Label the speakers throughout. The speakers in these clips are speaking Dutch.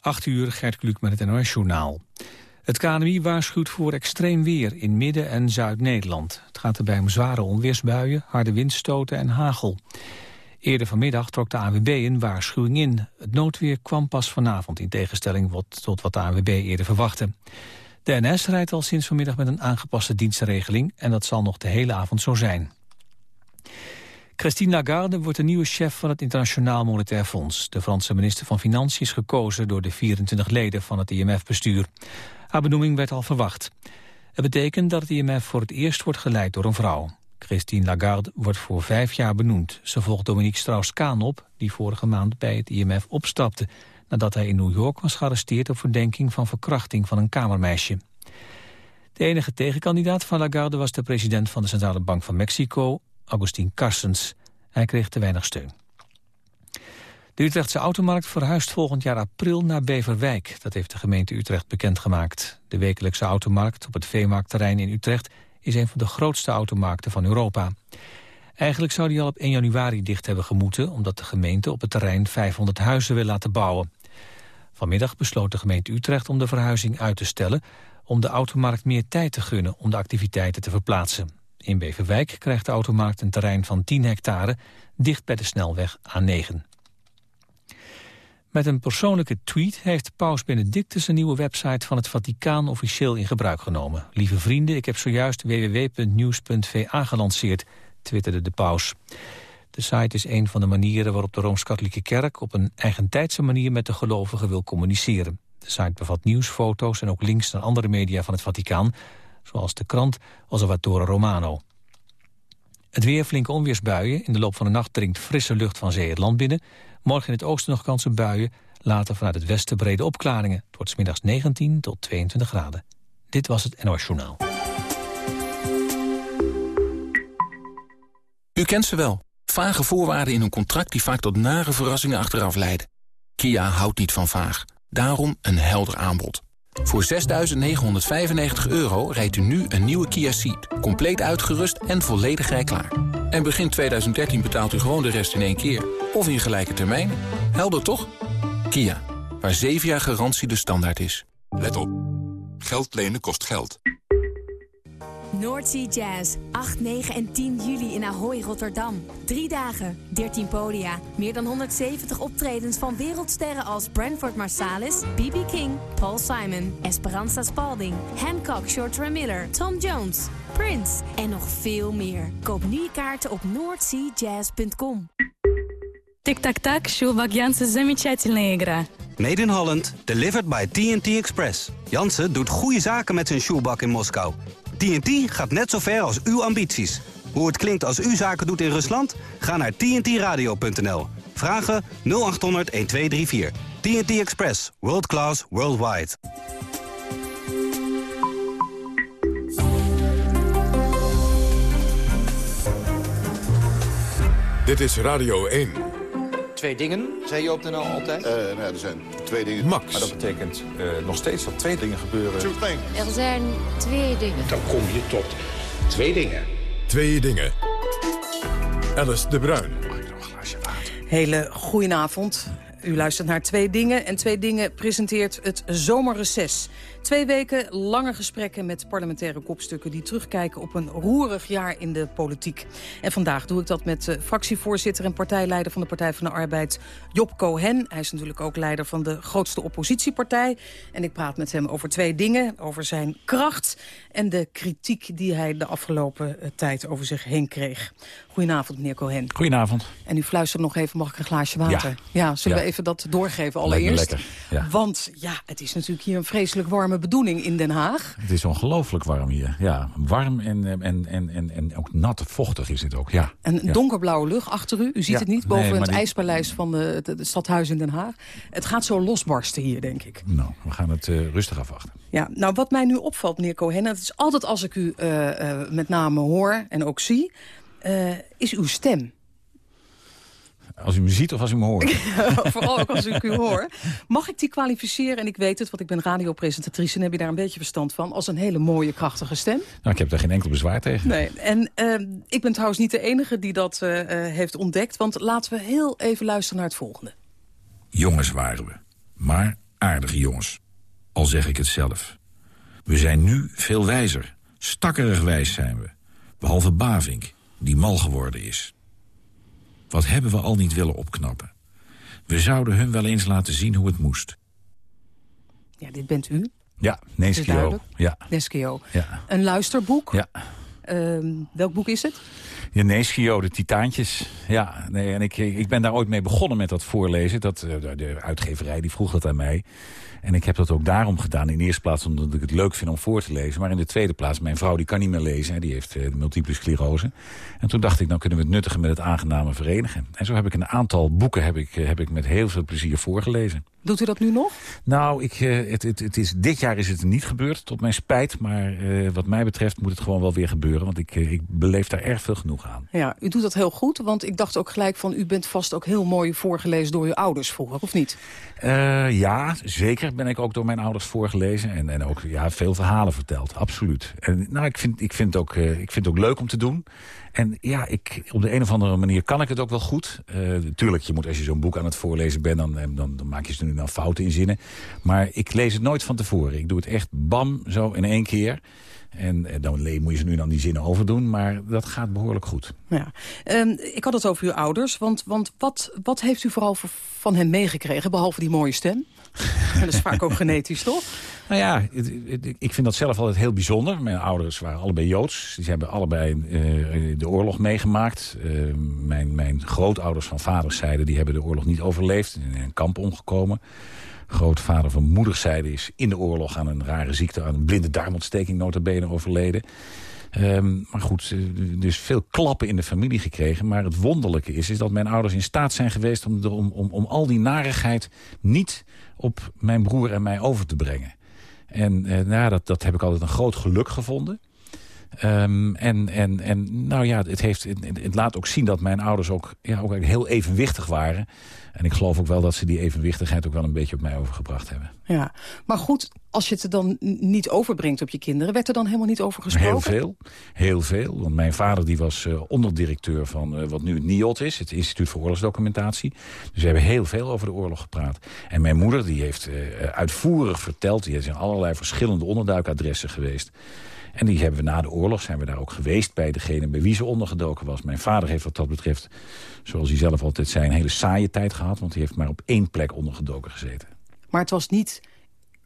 Speaker 1: 8 uur, Gert Kluk met het NOS-journaal. Het KNMI waarschuwt voor extreem weer in Midden- en Zuid-Nederland. Het gaat erbij om zware onweersbuien, harde windstoten en hagel. Eerder vanmiddag trok de AWB een waarschuwing in. Het noodweer kwam pas vanavond in tegenstelling tot wat de AWB eerder verwachtte. De NS rijdt al sinds vanmiddag met een aangepaste dienstregeling... en dat zal nog de hele avond zo zijn. Christine Lagarde wordt de nieuwe chef van het Internationaal Monetair Fonds. De Franse minister van Financiën is gekozen door de 24 leden van het IMF-bestuur. Haar benoeming werd al verwacht. Het betekent dat het IMF voor het eerst wordt geleid door een vrouw. Christine Lagarde wordt voor vijf jaar benoemd. Ze volgt Dominique Strauss-Kaan op, die vorige maand bij het IMF opstapte... nadat hij in New York was gearresteerd op verdenking van verkrachting van een kamermeisje. De enige tegenkandidaat van Lagarde was de president van de Centrale Bank van Mexico, Agustin Carstens. Hij kreeg te weinig steun. De Utrechtse automarkt verhuist volgend jaar april naar Beverwijk. Dat heeft de gemeente Utrecht bekendgemaakt. De wekelijkse automarkt op het veemarktterrein in Utrecht... is een van de grootste automarkten van Europa. Eigenlijk zou die al op 1 januari dicht hebben gemoeten... omdat de gemeente op het terrein 500 huizen wil laten bouwen. Vanmiddag besloot de gemeente Utrecht om de verhuizing uit te stellen... om de automarkt meer tijd te gunnen om de activiteiten te verplaatsen. In Beverwijk krijgt de automarkt een terrein van 10 hectare... dicht bij de snelweg A9. Met een persoonlijke tweet heeft paus Benedictus een nieuwe website van het Vaticaan officieel in gebruik genomen. Lieve vrienden, ik heb zojuist www.news.va gelanceerd, twitterde de paus. De site is een van de manieren waarop de Rooms-Katholieke Kerk op een eigentijdse manier met de gelovigen wil communiceren. De site bevat nieuws, foto's en ook links naar andere media van het Vaticaan, zoals de krant Osservatore Romano. Het weer flinke onweersbuien. In de loop van de nacht dringt frisse lucht van zee het land binnen. Morgen in het oosten nog kans op buien. Later vanuit het westen brede opklaringen. Het wordt middags 19 tot 22 graden. Dit was het NOS Journaal.
Speaker 2: U kent ze wel. Vage voorwaarden in een contract die vaak tot nare verrassingen achteraf leiden. Kia houdt niet van vaag. Daarom een helder aanbod. Voor 6.995 euro rijdt u nu een nieuwe Kia Ceed. Compleet uitgerust en volledig rijklaar. En begin 2013 betaalt u gewoon de rest in één keer. Of in gelijke termijnen. Helder toch? Kia, waar 7 jaar garantie de standaard is.
Speaker 3: Let op. Geld lenen kost geld.
Speaker 4: Noordsea Jazz, 8, 9 en 10 juli in Ahoy, Rotterdam. Drie dagen, 13 podia, meer dan 170 optredens van wereldsterren als Branford Marsalis, B.B. King, Paul Simon, Esperanza Spalding, Hancock, Shorter Miller, Tom Jones, Prince en nog veel meer. Koop nu je kaarten op noordseajazz.com.
Speaker 5: Tic-tac-tac, Sjoelbak Jansen, замечательная игра.
Speaker 6: Made in Holland, delivered by TNT Express. Jansen doet goede zaken met zijn shoebak in Moskou. TNT gaat net zo ver als uw ambities. Hoe het klinkt als u zaken doet in Rusland? Ga naar tntradio.nl. Vragen 0800 1234. TNT Express. World class, worldwide.
Speaker 3: Dit is Radio 1.
Speaker 7: Twee dingen, zei je op de NL altijd?
Speaker 8: Uh, nou, er zijn twee dingen.
Speaker 3: Max.
Speaker 7: Maar dat betekent uh, nog steeds dat twee dingen gebeuren.
Speaker 9: Er zijn twee dingen.
Speaker 10: Dan kom je tot twee dingen.
Speaker 3: Twee dingen. Alice de Bruin.
Speaker 7: Mag ik nog een glaasje water?
Speaker 11: Hele goedenavond. U luistert naar Twee Dingen en Twee Dingen presenteert het zomerreces. Twee weken lange gesprekken met parlementaire kopstukken... die terugkijken op een roerig jaar in de politiek. En vandaag doe ik dat met uh, fractievoorzitter en partijleider... van de Partij van de Arbeid, Job Cohen. Hij is natuurlijk ook leider van de grootste oppositiepartij. En ik praat met hem over twee dingen. Over zijn kracht en de kritiek die hij de afgelopen uh, tijd over zich heen kreeg. Goedenavond, meneer Cohen.
Speaker 12: Goedenavond.
Speaker 11: En u fluistert nog even, mag ik een glaasje water?
Speaker 12: Ja.
Speaker 11: ja zullen
Speaker 12: ja.
Speaker 11: we even dat doorgeven allereerst?
Speaker 12: Ja.
Speaker 11: Want ja, het is natuurlijk hier een vreselijk warme bedoeling in Den Haag.
Speaker 12: Het is ongelooflijk warm hier. Ja, warm en, en, en, en, en ook nat, vochtig is het ook. Ja.
Speaker 11: En
Speaker 12: ja.
Speaker 11: donkerblauwe lucht achter u. U ziet
Speaker 12: Ja.
Speaker 11: het niet boven
Speaker 12: Nee,
Speaker 11: het
Speaker 12: die-
Speaker 11: ijspaleis van de, stadhuis in Den Haag. Het gaat zo losbarsten hier, denk ik.
Speaker 12: Nou, we gaan het uh, rustig afwachten.
Speaker 11: Ja, nou wat mij nu opvalt, meneer Cohen... en het is altijd als ik u uh, uh, met name hoor en ook zie... Is uw stem.
Speaker 12: Als u me ziet of als u me hoort?
Speaker 11: Vooral ook als ik u hoor. Mag ik die kwalificeren, en ik weet het, want ik ben radiopresentatrice... en heb je daar een beetje verstand van, als een hele mooie, krachtige stem?
Speaker 12: Nou, ik heb daar geen enkel bezwaar tegen.
Speaker 11: Nee, en uh, ik ben trouwens niet de enige die dat uh, heeft ontdekt... want laten we heel even luisteren naar het volgende.
Speaker 12: Jongens waren we, maar aardige jongens. Al zeg ik het zelf. We zijn nu veel wijzer. Stakkerig wijs zijn we. Behalve Bavink, die mal geworden is. Wat hebben we al niet willen opknappen? We zouden hun wel eens laten zien hoe het moest.
Speaker 11: Ja, dit bent u.
Speaker 12: Ja, Neskio. Ja.
Speaker 11: Neskio.
Speaker 12: Ja.
Speaker 11: Een luisterboek.
Speaker 12: Ja.
Speaker 11: Ehm, welk boek is het?
Speaker 12: Ja, Neschio, de Titaantjes. Ja, nee, en ik, ik ben daar ooit mee begonnen met dat voorlezen. Dat, eh, de uitgeverij die vroeg dat aan mij. En ik heb dat ook daarom gedaan. In de eerste plaats omdat ik het leuk vind om voor te lezen. Maar in de tweede plaats, mijn vrouw die kan niet meer lezen. Die heeft uh, multiple sclerose. En toen dacht ik, nou kunnen we het nuttige met het aangename verenigen. En zo heb ik een aantal boeken heb ik, eh, heb ik met heel veel plezier voorgelezen.
Speaker 11: Doet u dat nu nog?
Speaker 12: Nou, ik, uh, het, het, het is, dit jaar is het niet gebeurd, tot mijn spijt. Maar uh, wat mij betreft moet het gewoon wel weer gebeuren. Want ik, uh, ik beleef daar erg veel genoeg aan.
Speaker 11: Ja, u doet dat heel goed. Want ik dacht ook gelijk van... u bent vast ook heel mooi voorgelezen door uw ouders vroeger, of niet?
Speaker 12: ja, zeker ben ik ook door mijn ouders voorgelezen. En, en ook ja, veel verhalen verteld, absoluut. En nou, ik vind, ik, vind ook, ik vind het ook leuk om te doen. En ja, ik, op de een of andere manier kan ik het ook wel goed. Uh, tuurlijk, je moet, als je zo'n boek aan het voorlezen bent... Dan, dan, dan maak je ze nu dan fouten in zinnen. Maar ik lees het nooit van tevoren. Ik doe het echt bam, zo in één keer. En dan moet je ze nu dan die zinnen overdoen, maar dat gaat behoorlijk goed.
Speaker 11: Ja. Um, ik had het over uw ouders, want, want wat, wat heeft u vooral van hen meegekregen... behalve die mooie stem? Dat is vaak ook genetisch, toch?
Speaker 12: Nou ja, ik vind dat zelf altijd heel bijzonder. Mijn ouders waren allebei Joods. Ze hebben allebei uh, de oorlog meegemaakt. Uh, mijn, mijn grootouders van vaderszijde die hebben de oorlog niet overleefd. In een kamp omgekomen. Grootvader van moederszijde is in de oorlog aan een rare ziekte... aan een blinde darmontsteking notabene overleden. Um, maar goed, dus veel klappen in de familie gekregen. Maar het wonderlijke is, is dat mijn ouders in staat zijn geweest... om, om, om, om al die narigheid niet op mijn broer en mij over te brengen. En uh, nou, dat, dat heb ik altijd een groot geluk gevonden. Um, en, en, en nou ja, het, heeft, het, laat ook zien dat mijn ouders ook, ja, ook heel evenwichtig waren. En ik geloof ook wel dat ze die evenwichtigheid ook wel een beetje op mij overgebracht hebben.
Speaker 11: Ja, maar goed, als je het dan niet overbrengt op je kinderen... werd er dan helemaal niet over gesproken?
Speaker 12: Heel veel, heel veel. Want mijn vader die was uh, onderdirecteur van uh, wat nu het NIOD is... het Instituut voor Oorlogsdocumentatie. Dus we hebben heel veel over de oorlog gepraat. En mijn moeder die heeft uh, uitvoerig verteld... die is in allerlei verschillende onderduikadressen geweest... En die hebben we na de oorlog, zijn we daar ook geweest bij degene bij wie ze ondergedoken was. Mijn vader heeft wat dat betreft, zoals hij zelf altijd zei, een hele saaie tijd gehad. Want hij heeft maar op één plek ondergedoken gezeten.
Speaker 11: Maar het was niet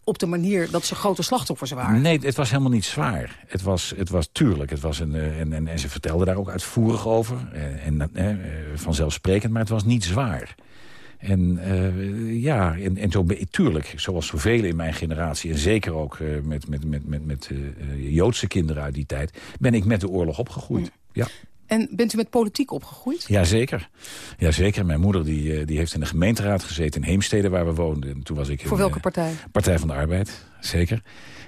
Speaker 11: op de manier dat ze grote slachtoffers waren?
Speaker 12: Nee, het was helemaal niet zwaar. Het was, het was tuurlijk, het was een, en, en, en ze vertelde daar ook uitvoerig over. En, en vanzelfsprekend, maar het was niet zwaar. En uh, ja, en, en zo, tuurlijk, zoals zoveel in mijn generatie... en zeker ook uh, met, met, met, met, met uh, Joodse kinderen uit die tijd... ben ik met de oorlog opgegroeid. Ja.
Speaker 11: En bent u met politiek opgegroeid?
Speaker 12: Jazeker. Jazeker. Mijn moeder die, die heeft in de gemeenteraad gezeten in Heemstede waar we woonden. En toen was ik
Speaker 11: Voor in, welke partij?
Speaker 12: Partij van de Arbeid, zeker.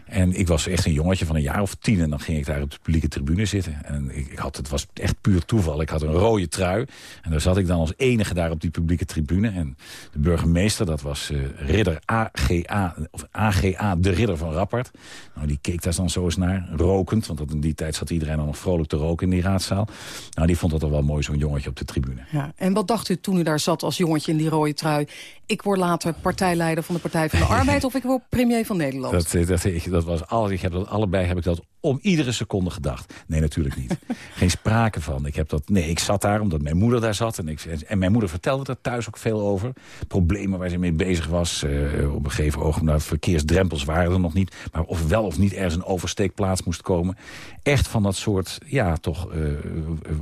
Speaker 12: En ik was echt een jongetje van een jaar of tien. En dan ging ik daar op de publieke tribune zitten. En ik, ik had, het was echt puur toeval. Ik had een rode trui. En daar zat ik dan als enige daar op die publieke tribune. En de burgemeester, dat was uh, ridder AGA, of AGA, de ridder van Rappert. Nou, die keek daar dan zo eens naar, rokend. Want in die tijd zat iedereen dan nog vrolijk te roken in die raadzaal. Nou, die vond dat toch wel mooi, zo'n jongetje op de tribune.
Speaker 11: Ja. En wat dacht u toen u daar zat als jongetje in die rode trui? Ik word later partijleider van de Partij van de Arbeid... of ik word premier van Nederland?
Speaker 12: Dat, dat, ik, dat was alles. Ik heb dat allebei heb ik dat om iedere seconde gedacht. Nee, natuurlijk niet. Geen sprake van. Ik heb dat, nee, ik zat daar omdat mijn moeder daar zat. En, ik, en mijn moeder vertelde daar thuis ook veel over. Problemen waar ze mee bezig was. Uh, op een gegeven ogenblik, nou, verkeersdrempels waren er nog niet. Maar of wel of niet ergens een oversteekplaats moest komen. Echt van dat soort, ja, toch, uh,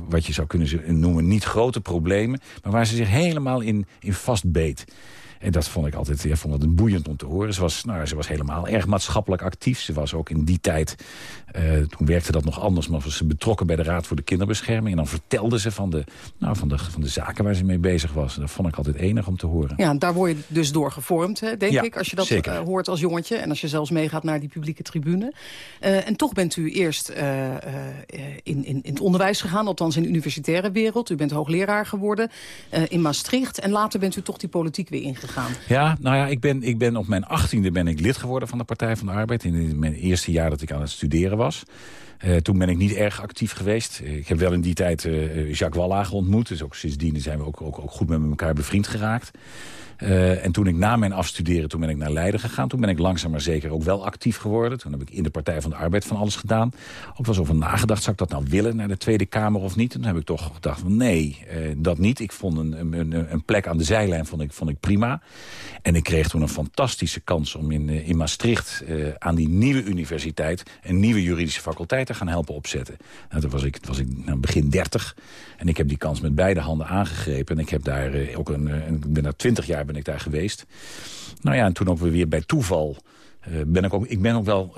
Speaker 12: wat je zou kunnen noemen, niet grote problemen. Maar waar ze zich helemaal in, in vastbeet. En dat vond ik altijd ja, vond het boeiend om te horen. Ze was, nou, ze was helemaal erg maatschappelijk actief. Ze was ook in die tijd, uh, toen werkte dat nog anders... maar was ze betrokken bij de Raad voor de Kinderbescherming. En dan vertelde ze van de, nou, van de, van de zaken waar ze mee bezig was. En dat vond ik altijd enig om te horen.
Speaker 11: Ja, daar word je dus door gevormd, hè, denk ja, ik. Als je dat uh, hoort als jongetje. En als je zelfs meegaat naar die publieke tribune. Uh, en toch bent u eerst in, in, in het onderwijs gegaan. Althans in de universitaire wereld. U bent hoogleraar geworden in Maastricht. En later bent u toch die politiek weer ingegaan. Gegaan.
Speaker 12: Ja, nou ja, ik ben, ik ben op mijn achttiende ben ik lid geworden van de Partij van de Arbeid. In mijn eerste jaar dat ik aan het studeren was. Uh, toen ben ik niet erg actief geweest. Ik heb wel in die tijd uh, Jacques Wallager ontmoet. Dus ook sindsdien zijn we ook, ook, ook goed met elkaar bevriend geraakt. Uh, en toen ik na mijn afstuderen, toen ben ik naar Leiden gegaan. Toen ben ik langzaam maar zeker ook wel actief geworden. Toen heb ik in de Partij van de Arbeid van alles gedaan. Ook eens over nagedacht, zou ik dat nou willen naar de Tweede Kamer of niet? En toen heb ik toch gedacht, nee, dat niet. Ik vond een, een, een, plek aan de zijlijn vond ik, vond ik prima. En ik kreeg toen een fantastische kans om in, in Maastricht... Aan die nieuwe universiteit een nieuwe juridische faculteit te gaan helpen opzetten. Nou, toen was ik, was ik nou, begin dertig. En ik heb die kans met beide handen aangegrepen. En ik heb daar ook een, een ik ben daar twintig jaar ben ik daar geweest. Nou ja, en toen ook weer bij toeval... Uh, ben ik, ook, ik ben ook wel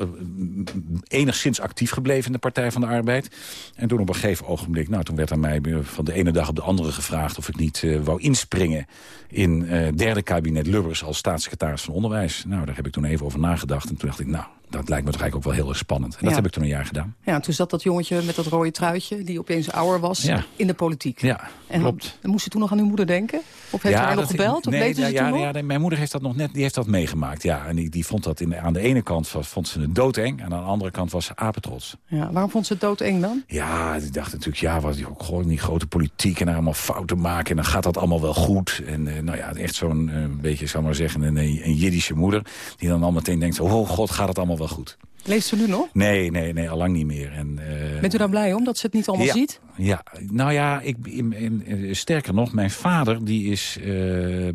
Speaker 12: enigszins actief gebleven in de Partij van de Arbeid. En toen op een gegeven ogenblik, nou, toen werd aan mij van de ene dag op de andere gevraagd... of ik niet wou inspringen in derde kabinet Lubbers als staatssecretaris van Onderwijs. Nou, daar heb ik toen even over nagedacht. En toen dacht ik, nou, dat lijkt me toch eigenlijk ook wel heel erg spannend. En dat
Speaker 11: Ja.
Speaker 12: heb ik toen een jaar gedaan.
Speaker 11: Ja, toen zat dat jongetje met dat rode truitje, die opeens ouder was,
Speaker 12: Ja.
Speaker 11: in de politiek.
Speaker 12: Ja,
Speaker 11: en
Speaker 12: klopt.
Speaker 11: moest u toen nog aan uw moeder denken? Of heeft u haar nog gebeld? Of
Speaker 12: nee,
Speaker 11: ze
Speaker 12: ja,
Speaker 11: toen
Speaker 12: ja,
Speaker 11: nog?
Speaker 12: ja, mijn moeder heeft dat nog net die heeft dat meegemaakt. Ja, en die, die vond dat in, aan de ene kant was- vond ze het doodeng... en aan de andere kant was ze apetrots.
Speaker 11: Ja, waarom vond ze het doodeng dan?
Speaker 12: Ja, die dacht natuurlijk, ja, wat die gewoon die grote politiek... en allemaal fouten maken en dan gaat dat allemaal wel goed. En eh, nou ja, echt zo'n eh, beetje, zou maar zeggen, een, een Jiddische moeder... die dan al meteen denkt, oh god, gaat het allemaal wel goed.
Speaker 11: Leest ze nu nog?
Speaker 12: Nee, nee, nee, allang niet meer. En, eh,
Speaker 11: Bent u daar blij om, dat ze het niet allemaal
Speaker 12: ja,
Speaker 11: ziet?
Speaker 12: Ja, nou ja, ik, in, in- sterker nog, mijn vader die is,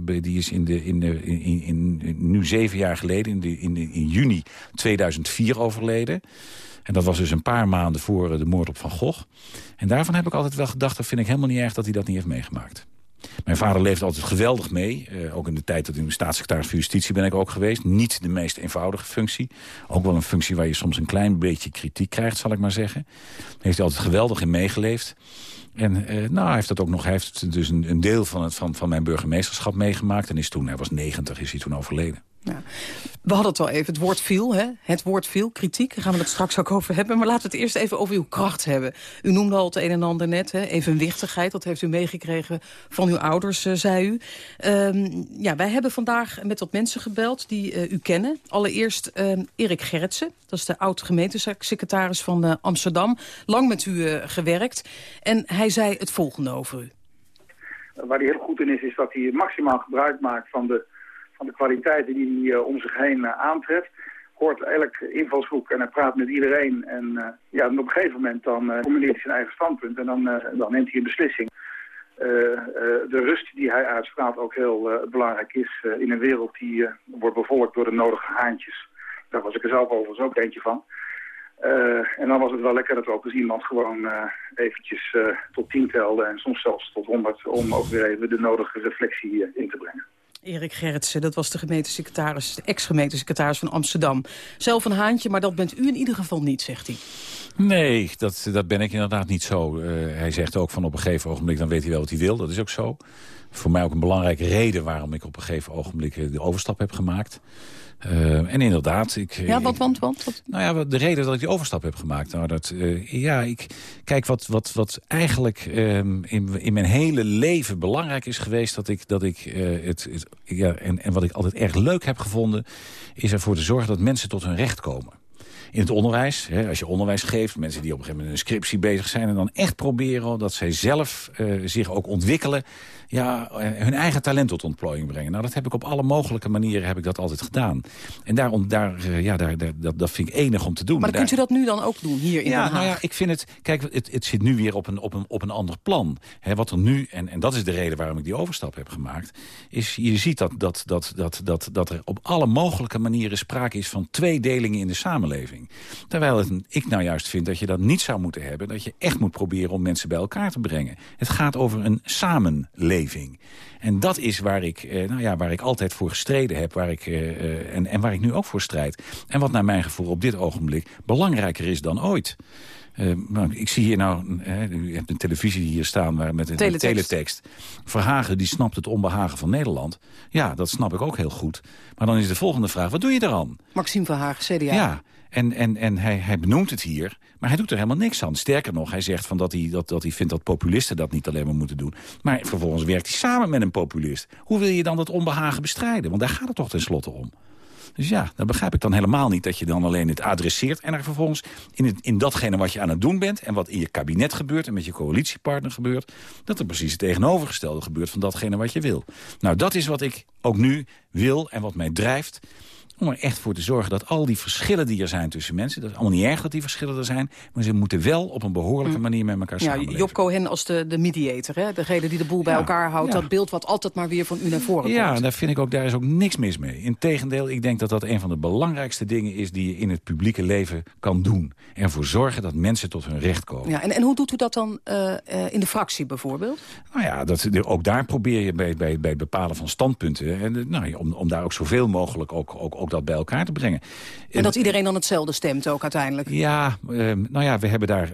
Speaker 12: be- die is in de, in de, in, in, nu zeven jaar geleden, in, de, in, de- in juni 2004 overleden. En dat was dus een paar maanden voor eh, de moord op Van Gogh. En daarvan heb ik altijd wel gedacht, dat vind ik helemaal niet erg dat hij dat niet heeft meegemaakt. Mijn vader leeft altijd geweldig mee. Eh, ook in de tijd dat ik staatssecretaris van Justitie ben ik ook geweest. Niet de meest eenvoudige functie. Ook wel een functie waar je soms een klein beetje kritiek krijgt, zal ik maar zeggen. Daar heeft hij altijd geweldig in meegeleefd. En eh, nou, hij heeft dat ook nog. Hij heeft dus een, een deel van, het, van, van mijn burgemeesterschap meegemaakt. En is toen, hij was 90, is hij toen overleden.
Speaker 11: We hadden het al even, het woord viel, hè? Het woord viel, kritiek, daar gaan we het straks ook over hebben. Maar laten we het eerst even over uw kracht hebben. U noemde al het een en ander net, hè? evenwichtigheid. Dat heeft u meegekregen van uw ouders, eh, zei u. Ehm, ja, wij hebben vandaag met wat mensen gebeld die eh, u kennen. Allereerst ehm, Erik Gerritsen, dat is de oud-gemeentesecretaris van eh, Amsterdam. Lang met u gewerkt. En hij zei het volgende over u.
Speaker 8: Waar hij heel goed in is, is dat hij maximaal gebruik maakt van de, de kwaliteiten die hij eh, om zich heen eh, aantreft. Hoort elk invalshoek en hij praat met iedereen. En eh, ja, op een gegeven moment dan formuleert hij zijn eigen standpunt en dan, dan neemt hij een beslissing. De rust die hij uitstraalt ook heel belangrijk is in een wereld die wordt bevolkt door de nodige haantjes. Daar was ik er zelf overigens ook eentje van. En dan was het wel lekker dat we ook eens iemand gewoon eventjes tot tien telde en soms zelfs tot honderd om ook weer even de nodige reflectie in te brengen.
Speaker 11: Erik Gerritsen, dat was de gemeentesecretaris, de ex-gemeentesecretaris van Amsterdam. Zelf een haantje, maar dat bent u in ieder geval niet, zegt hij.
Speaker 12: Nee, dat, dat ben ik inderdaad niet zo. Eh, hij zegt ook van op een gegeven ogenblik, dan weet hij wel wat hij wil. Dat is ook zo. Voor mij ook een belangrijke reden waarom ik op een gegeven ogenblik eh, de overstap heb gemaakt. Eh, en inderdaad, ik...
Speaker 11: Ja, want, want, want? Wat?
Speaker 12: Nou ja, wat- de reden dat ik die overstap heb gemaakt. Nou, dat, ja, ik, kijk, wat, wat, wat eigenlijk ehm, in, in mijn hele leven belangrijk is geweest... dat ik, dat ik het, het, ja, en, en wat ik altijd erg leuk heb gevonden... is ervoor te zorgen dat mensen tot hun recht komen. In het onderwijs, hè, als je onderwijs geeft... mensen die op een gegeven moment een scriptie bezig zijn... en dan echt proberen dat zij zelf eh, zich ook ontwikkelen... Ja, hun eigen talent tot ontplooiing brengen. Nou, dat heb ik op alle mogelijke manieren heb ik dat altijd gedaan. En daarom, daar, eh, ja, daar, daar, dat, dat vind ik enig om te doen.
Speaker 11: Maar
Speaker 12: Daar-
Speaker 11: kunt u dat nu dan ook doen, hier in
Speaker 12: ja,
Speaker 11: Den Haag?
Speaker 12: nou ja, ik vind het... Kijk, het, het zit nu weer op een, op een, op een ander plan. Hè, wat er nu, en, en dat is de reden waarom ik die overstap heb gemaakt... is je ziet dat, dat, dat, dat, dat, dat er op alle mogelijke manieren sprake is... van tweedelingen in de samenleving. Terwijl het, ik nou juist vind dat je dat niet zou moeten hebben. Dat je echt moet proberen om mensen bij elkaar te brengen. Het gaat over een samenleving. En dat is waar ik, eh, nou ja, waar ik altijd voor gestreden heb. Waar ik, eh, eh, en, en waar ik nu ook voor strijd. En wat naar mijn gevoel op dit ogenblik belangrijker is dan ooit. Uh, nou, ik zie hier nou, hè, u hebt een televisie hier staan waar met een teletext. teletext. Verhagen die snapt het onbehagen van Nederland. Ja, dat snap ik ook heel goed. Maar dan is de volgende vraag, wat doe je eraan?
Speaker 11: Maxime Verhagen, CDA.
Speaker 12: Ja, en, en, en hij, hij benoemt het hier, maar hij doet er helemaal niks aan. Sterker nog, hij zegt van dat, hij, dat, dat hij vindt dat populisten dat niet alleen maar moeten doen. Maar vervolgens werkt hij samen met een populist. Hoe wil je dan dat onbehagen bestrijden? Want daar gaat het toch tenslotte om. Dus ja, dan begrijp ik dan helemaal niet dat je dan alleen het adresseert... en er vervolgens in, het, in datgene wat je aan het doen bent... en wat in je kabinet gebeurt en met je coalitiepartner gebeurt... dat er precies het tegenovergestelde gebeurt van datgene wat je wil. Nou, dat is wat ik ook nu wil en wat mij drijft om er echt voor te zorgen dat al die verschillen die er zijn tussen mensen... dat is allemaal niet erg dat die verschillen er zijn... maar ze moeten wel op een behoorlijke mm. manier met elkaar ja, samenleven.
Speaker 11: Job Cohen als de, de mediator, hè? degene die de boel bij elkaar houdt... dat beeld wat altijd maar weer van u naar voren komt.
Speaker 12: Ja, daar, vind ik ook, daar is ook niks mis mee. Integendeel, ik denk dat dat een van de belangrijkste dingen is... die je in het publieke leven kan doen. En ervoor zorgen dat mensen tot hun recht komen.
Speaker 11: Ja, en, en hoe doet u dat dan uh, in de fractie bijvoorbeeld?
Speaker 12: Nou ja, dat, ook daar probeer je bij, bij, bij het bepalen van standpunten... En, nou, om, om daar ook zoveel mogelijk ook, ook, ook dat bij elkaar te brengen.
Speaker 11: En dat iedereen dan hetzelfde stemt ook uiteindelijk?
Speaker 12: Ja, uh, nou ja, we hebben daar...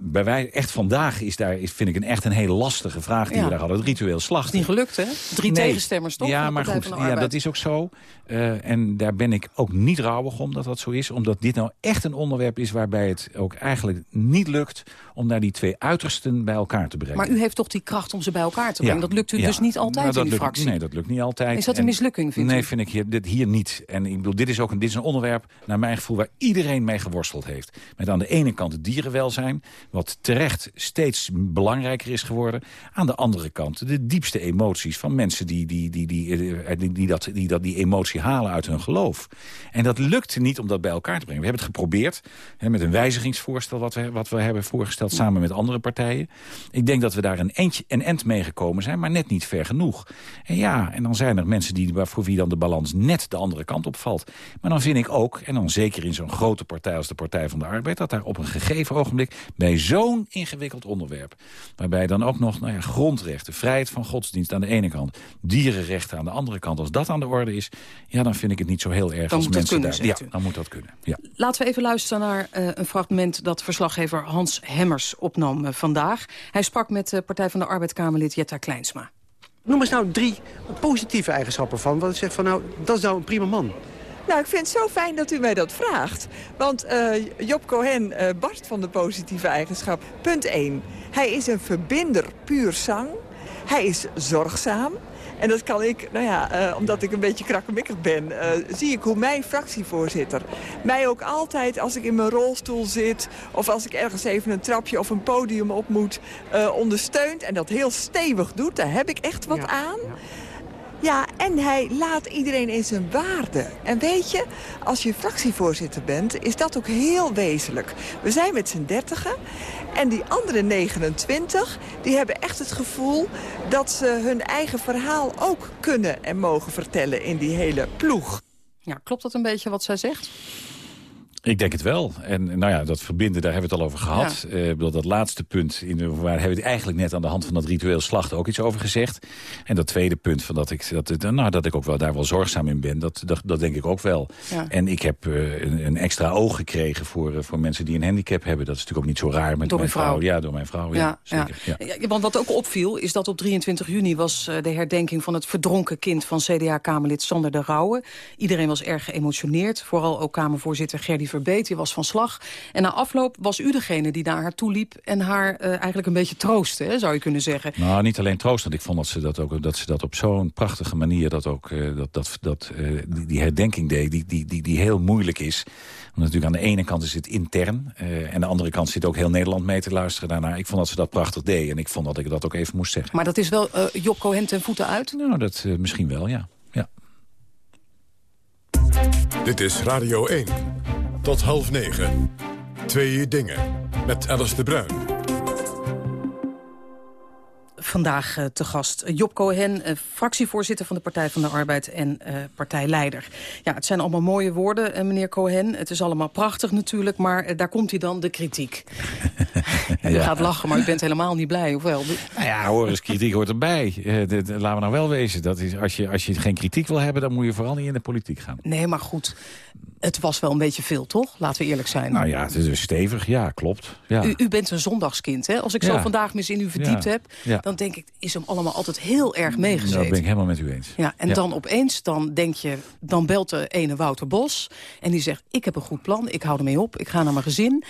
Speaker 12: Bij wij, echt vandaag is daar, is, vind ik, een echt een hele lastige vraag die we daar hadden. Het ritueel slachten.
Speaker 11: Niet gelukt, hè? Drie tegenstemmers, toch?
Speaker 12: Ja, maar goed, ja, dat is ook zo. Uh, en daar ben ik ook niet rouwig om dat dat zo is. Omdat dit nou echt een onderwerp is waarbij het ook eigenlijk niet lukt... om daar die twee uitersten bij elkaar te brengen.
Speaker 11: Maar u heeft toch die kracht om ze bij elkaar te brengen? dat lukt u dus niet altijd
Speaker 12: nou,
Speaker 11: in die fractie?
Speaker 12: Nee, dat lukt niet altijd.
Speaker 11: Is dat een mislukking, vindt
Speaker 12: nee,
Speaker 11: u?
Speaker 12: Vind ik hier, dit hier niet. En ik bedoel, dit is ook een, dit is een onderwerp, naar mijn gevoel... waar iedereen mee geworsteld heeft. Met aan de ene kant het dierenwelzijn... wat terecht steeds belangrijker is geworden. Aan de andere kant de diepste emoties van mensen... die, die, die, die, eh, die, die, dat, die dat, die emotie halen uit hun geloof. En dat lukte niet om dat bij elkaar te brengen. We hebben het geprobeerd hè, met een wijzigingsvoorstel... Wat we, wat we hebben voorgesteld samen met andere partijen. Ik denk dat we daar een, eentje, een end mee gekomen zijn... maar net niet ver genoeg. En ja, en dan zijn er mensen die, voor wie dan de balans net de andere kant op valt. Maar dan vind ik ook, en dan zeker in zo'n grote partij als de Partij van de Arbeid... dat daar op een gegeven ogenblik bij zo'n ingewikkeld onderwerp... waarbij dan ook nog nou ja, grondrechten, vrijheid van godsdienst aan de ene kant... dierenrechten aan de andere kant, als dat aan de orde is... ja, dan vind ik het niet zo heel erg
Speaker 11: dan
Speaker 12: als mensen
Speaker 11: kunnen,
Speaker 12: daar... Ja, dan moet dat kunnen. Ja.
Speaker 11: Laten we even luisteren naar uh, een fragment dat verslaggever Hans Hemmers opnam uh, vandaag. Hij sprak met de Partij van de Arbeid-Kamerlid Jetta Kleinsma.
Speaker 13: Noem eens nou drie positieve eigenschappen van. Wat ik zeg van nou, dat is nou een prima man.
Speaker 14: Nou, ik vind het zo fijn dat u mij dat vraagt. Want uh, Job Cohen uh, barst van de positieve eigenschap. Punt 1. Hij is een verbinder puur zang. Hij is zorgzaam. En dat kan ik, nou ja, uh, omdat ik een beetje krakkemikkig ben... Uh, zie ik hoe mijn fractievoorzitter mij ook altijd als ik in mijn rolstoel zit... of als ik ergens even een trapje of een podium op moet, uh, ondersteunt... en dat heel stevig doet, daar heb ik echt wat ja, aan... Ja. Ja, en hij laat iedereen in zijn waarde. En weet je, als je fractievoorzitter bent, is dat ook heel wezenlijk. We zijn met z'n dertigen en die andere 29, die hebben echt het gevoel... dat ze hun eigen verhaal ook kunnen en mogen vertellen in die hele ploeg.
Speaker 11: Ja, klopt dat een beetje wat zij zegt?
Speaker 12: Ik denk het wel. En nou ja, dat verbinden, daar hebben we het al over gehad. Ja. Uh, dat laatste punt, in, waar hebben we het eigenlijk net aan de hand van dat ritueel slachten ook iets over gezegd. En dat tweede punt, van dat, ik, dat, nou, dat ik ook wel daar wel zorgzaam in ben, dat, dat, dat denk ik ook wel. Ja. En ik heb uh, een, een, extra oog gekregen voor, uh, voor mensen die een handicap hebben. Dat is natuurlijk ook niet zo raar met
Speaker 11: door
Speaker 12: mijn
Speaker 11: vrouw. vrouw.
Speaker 12: Ja, door mijn vrouw. Ja, ja,
Speaker 11: zeker. Ja. want wat ook opviel, is dat op 23 juni was de herdenking van het verdronken kind van CDA-Kamerlid Sander de Rauwe. Iedereen was erg geëmotioneerd, vooral ook Kamervoorzitter Gerdy Verbeet, die was van slag. En na afloop was u degene die naar haar toe liep... en haar uh, eigenlijk een beetje troostte, hè, zou je kunnen zeggen.
Speaker 12: Nou, niet alleen troosten. Ik vond dat ze dat, ook, dat, ze dat op zo'n prachtige manier... dat ook uh, dat, dat, dat, uh, die, die, herdenking deed, die, die, die, die heel moeilijk is. Want natuurlijk aan de ene kant is het intern... en aan de andere kant zit ook heel Nederland mee te luisteren daarnaar. Ik vond dat ze dat prachtig deed en ik vond dat ik dat ook even moest zeggen.
Speaker 11: Maar dat is wel Job Cohen ten voeten uit?
Speaker 12: Nou, dat misschien wel, ja. ja.
Speaker 3: Dit is Radio 1. Tot half negen. Twee dingen. Met Alice de Bruin.
Speaker 11: Vandaag uh, te gast Job Cohen, uh, fractievoorzitter van de Partij van de Arbeid en uh, partijleider. Ja, het zijn allemaal mooie woorden, meneer Cohen. Het is allemaal prachtig natuurlijk, maar daar komt hij dan, de kritiek. ja. U gaat lachen, maar u bent helemaal niet blij, of wel?
Speaker 12: Nou ja, hoor eens, kritiek hoort erbij. laten we nou wel wezen. Dat is, als, je, als je geen kritiek wil hebben, dan moet je vooral niet in de politiek gaan.
Speaker 11: Nee, maar goed. Het was wel een beetje veel, toch? Laten we eerlijk zijn.
Speaker 12: Nou ja, het is stevig. Ja, klopt. Ja.
Speaker 11: U, u bent een zondagskind, hè? Als ik zo vandaag mis in u verdiept
Speaker 12: Ja.
Speaker 11: heb... Dan denk ik, is hem allemaal altijd heel erg meegezeten.
Speaker 12: Dat ben ik helemaal met u eens.
Speaker 11: Ja, en dan opeens, dan denk je, dan belt de ene Wouter Bos... en die zegt, ik heb een goed plan, ik hou ermee op, ik ga naar mijn gezin...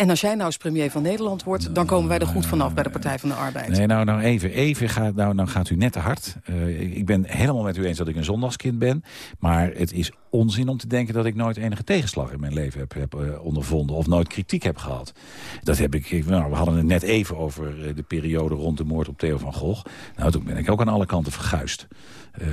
Speaker 11: En als jij nou eens premier van Nederland wordt... dan komen wij er goed vanaf bij de Partij van de Arbeid.
Speaker 12: Nee, nou, nou even, even gaat, nou, nou gaat u net te hard. Eh, ik ben helemaal met u eens dat ik een zondagskind ben. Maar het is onzin om te denken dat ik nooit enige tegenslag in mijn leven heb, heb eh, ondervonden. Of nooit kritiek heb gehad. Dat heb ik, nou, we hadden het net even over eh, de periode rond de moord op Theo van Gogh. Nou, toen ben ik ook aan alle kanten verguisd. Eh,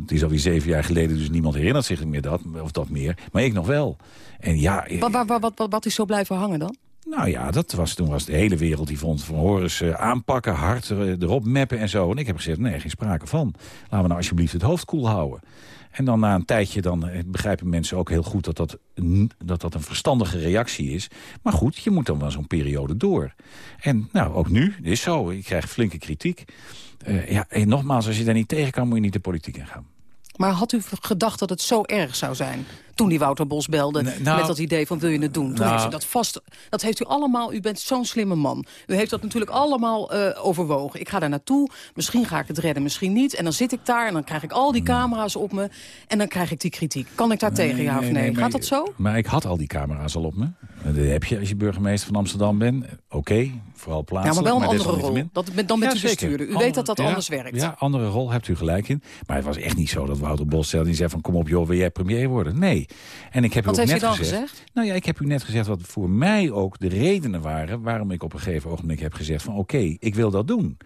Speaker 12: het is alweer zeven jaar geleden, dus niemand herinnert zich meer dat, of dat meer. Maar ik nog wel. En ja,
Speaker 11: Wat, wat, wat, wat, wat is zo blijven hangen dan?
Speaker 12: nou ja, dat was, toen was de hele wereld die vond van Horus eh, aanpakken, hard eh, erop meppen en zo. En ik heb gezegd, nee, geen sprake van. Laten we nou alsjeblieft het hoofd koel houden. En dan na een tijdje dan eh, begrijpen mensen ook heel goed dat dat, een- dat dat een verstandige reactie is. Maar goed, je moet dan wel zo'n periode door. En nou, ook nu, is zo, ik krijg flinke kritiek. Eh, ja, en nogmaals, als je daar niet tegen kan, moet je niet de politiek ingaan.
Speaker 11: Maar had u gedacht dat het zo erg zou zijn? Toen die Wouter Bos belde
Speaker 12: nou-
Speaker 11: met dat idee van wil je het doen. Toen
Speaker 12: Nou-
Speaker 11: heeft u dat vast... Dat heeft u allemaal... U bent zo'n slimme man. U heeft dat natuurlijk allemaal eh, overwogen. Ik ga daar naartoe. Misschien ga ik het redden, misschien niet. En dan zit ik daar en dan krijg ik al die camera's op me. En dan krijg ik die kritiek. Kan ik daar tegen, ja of nee?
Speaker 12: maar-
Speaker 11: Gaat dat zo?
Speaker 12: Maar ik had al die camera's al op me. Dat heb je als je burgemeester van Amsterdam bent. Oké, vooral plaatsen.
Speaker 11: Ja, maar wel een andere rol. Dat, met- dan bent u
Speaker 12: Ja,
Speaker 11: bestuurder. U
Speaker 12: Andere-
Speaker 11: weet dat dat
Speaker 12: ja,
Speaker 11: anders werkt.
Speaker 12: Ja, andere rol, hebt u gelijk in. Maar het was echt niet zo dat Wouter Bos die zei van kom op joh, wil jij premier worden? Nee. En ik heb
Speaker 11: Wat
Speaker 12: u ook net
Speaker 11: gezegd?
Speaker 12: Nou ja, ik heb u net gezegd wat voor mij ook de redenen waren... waarom ik op een gegeven ogenblik heb gezegd van... oké, ik wil dat doen.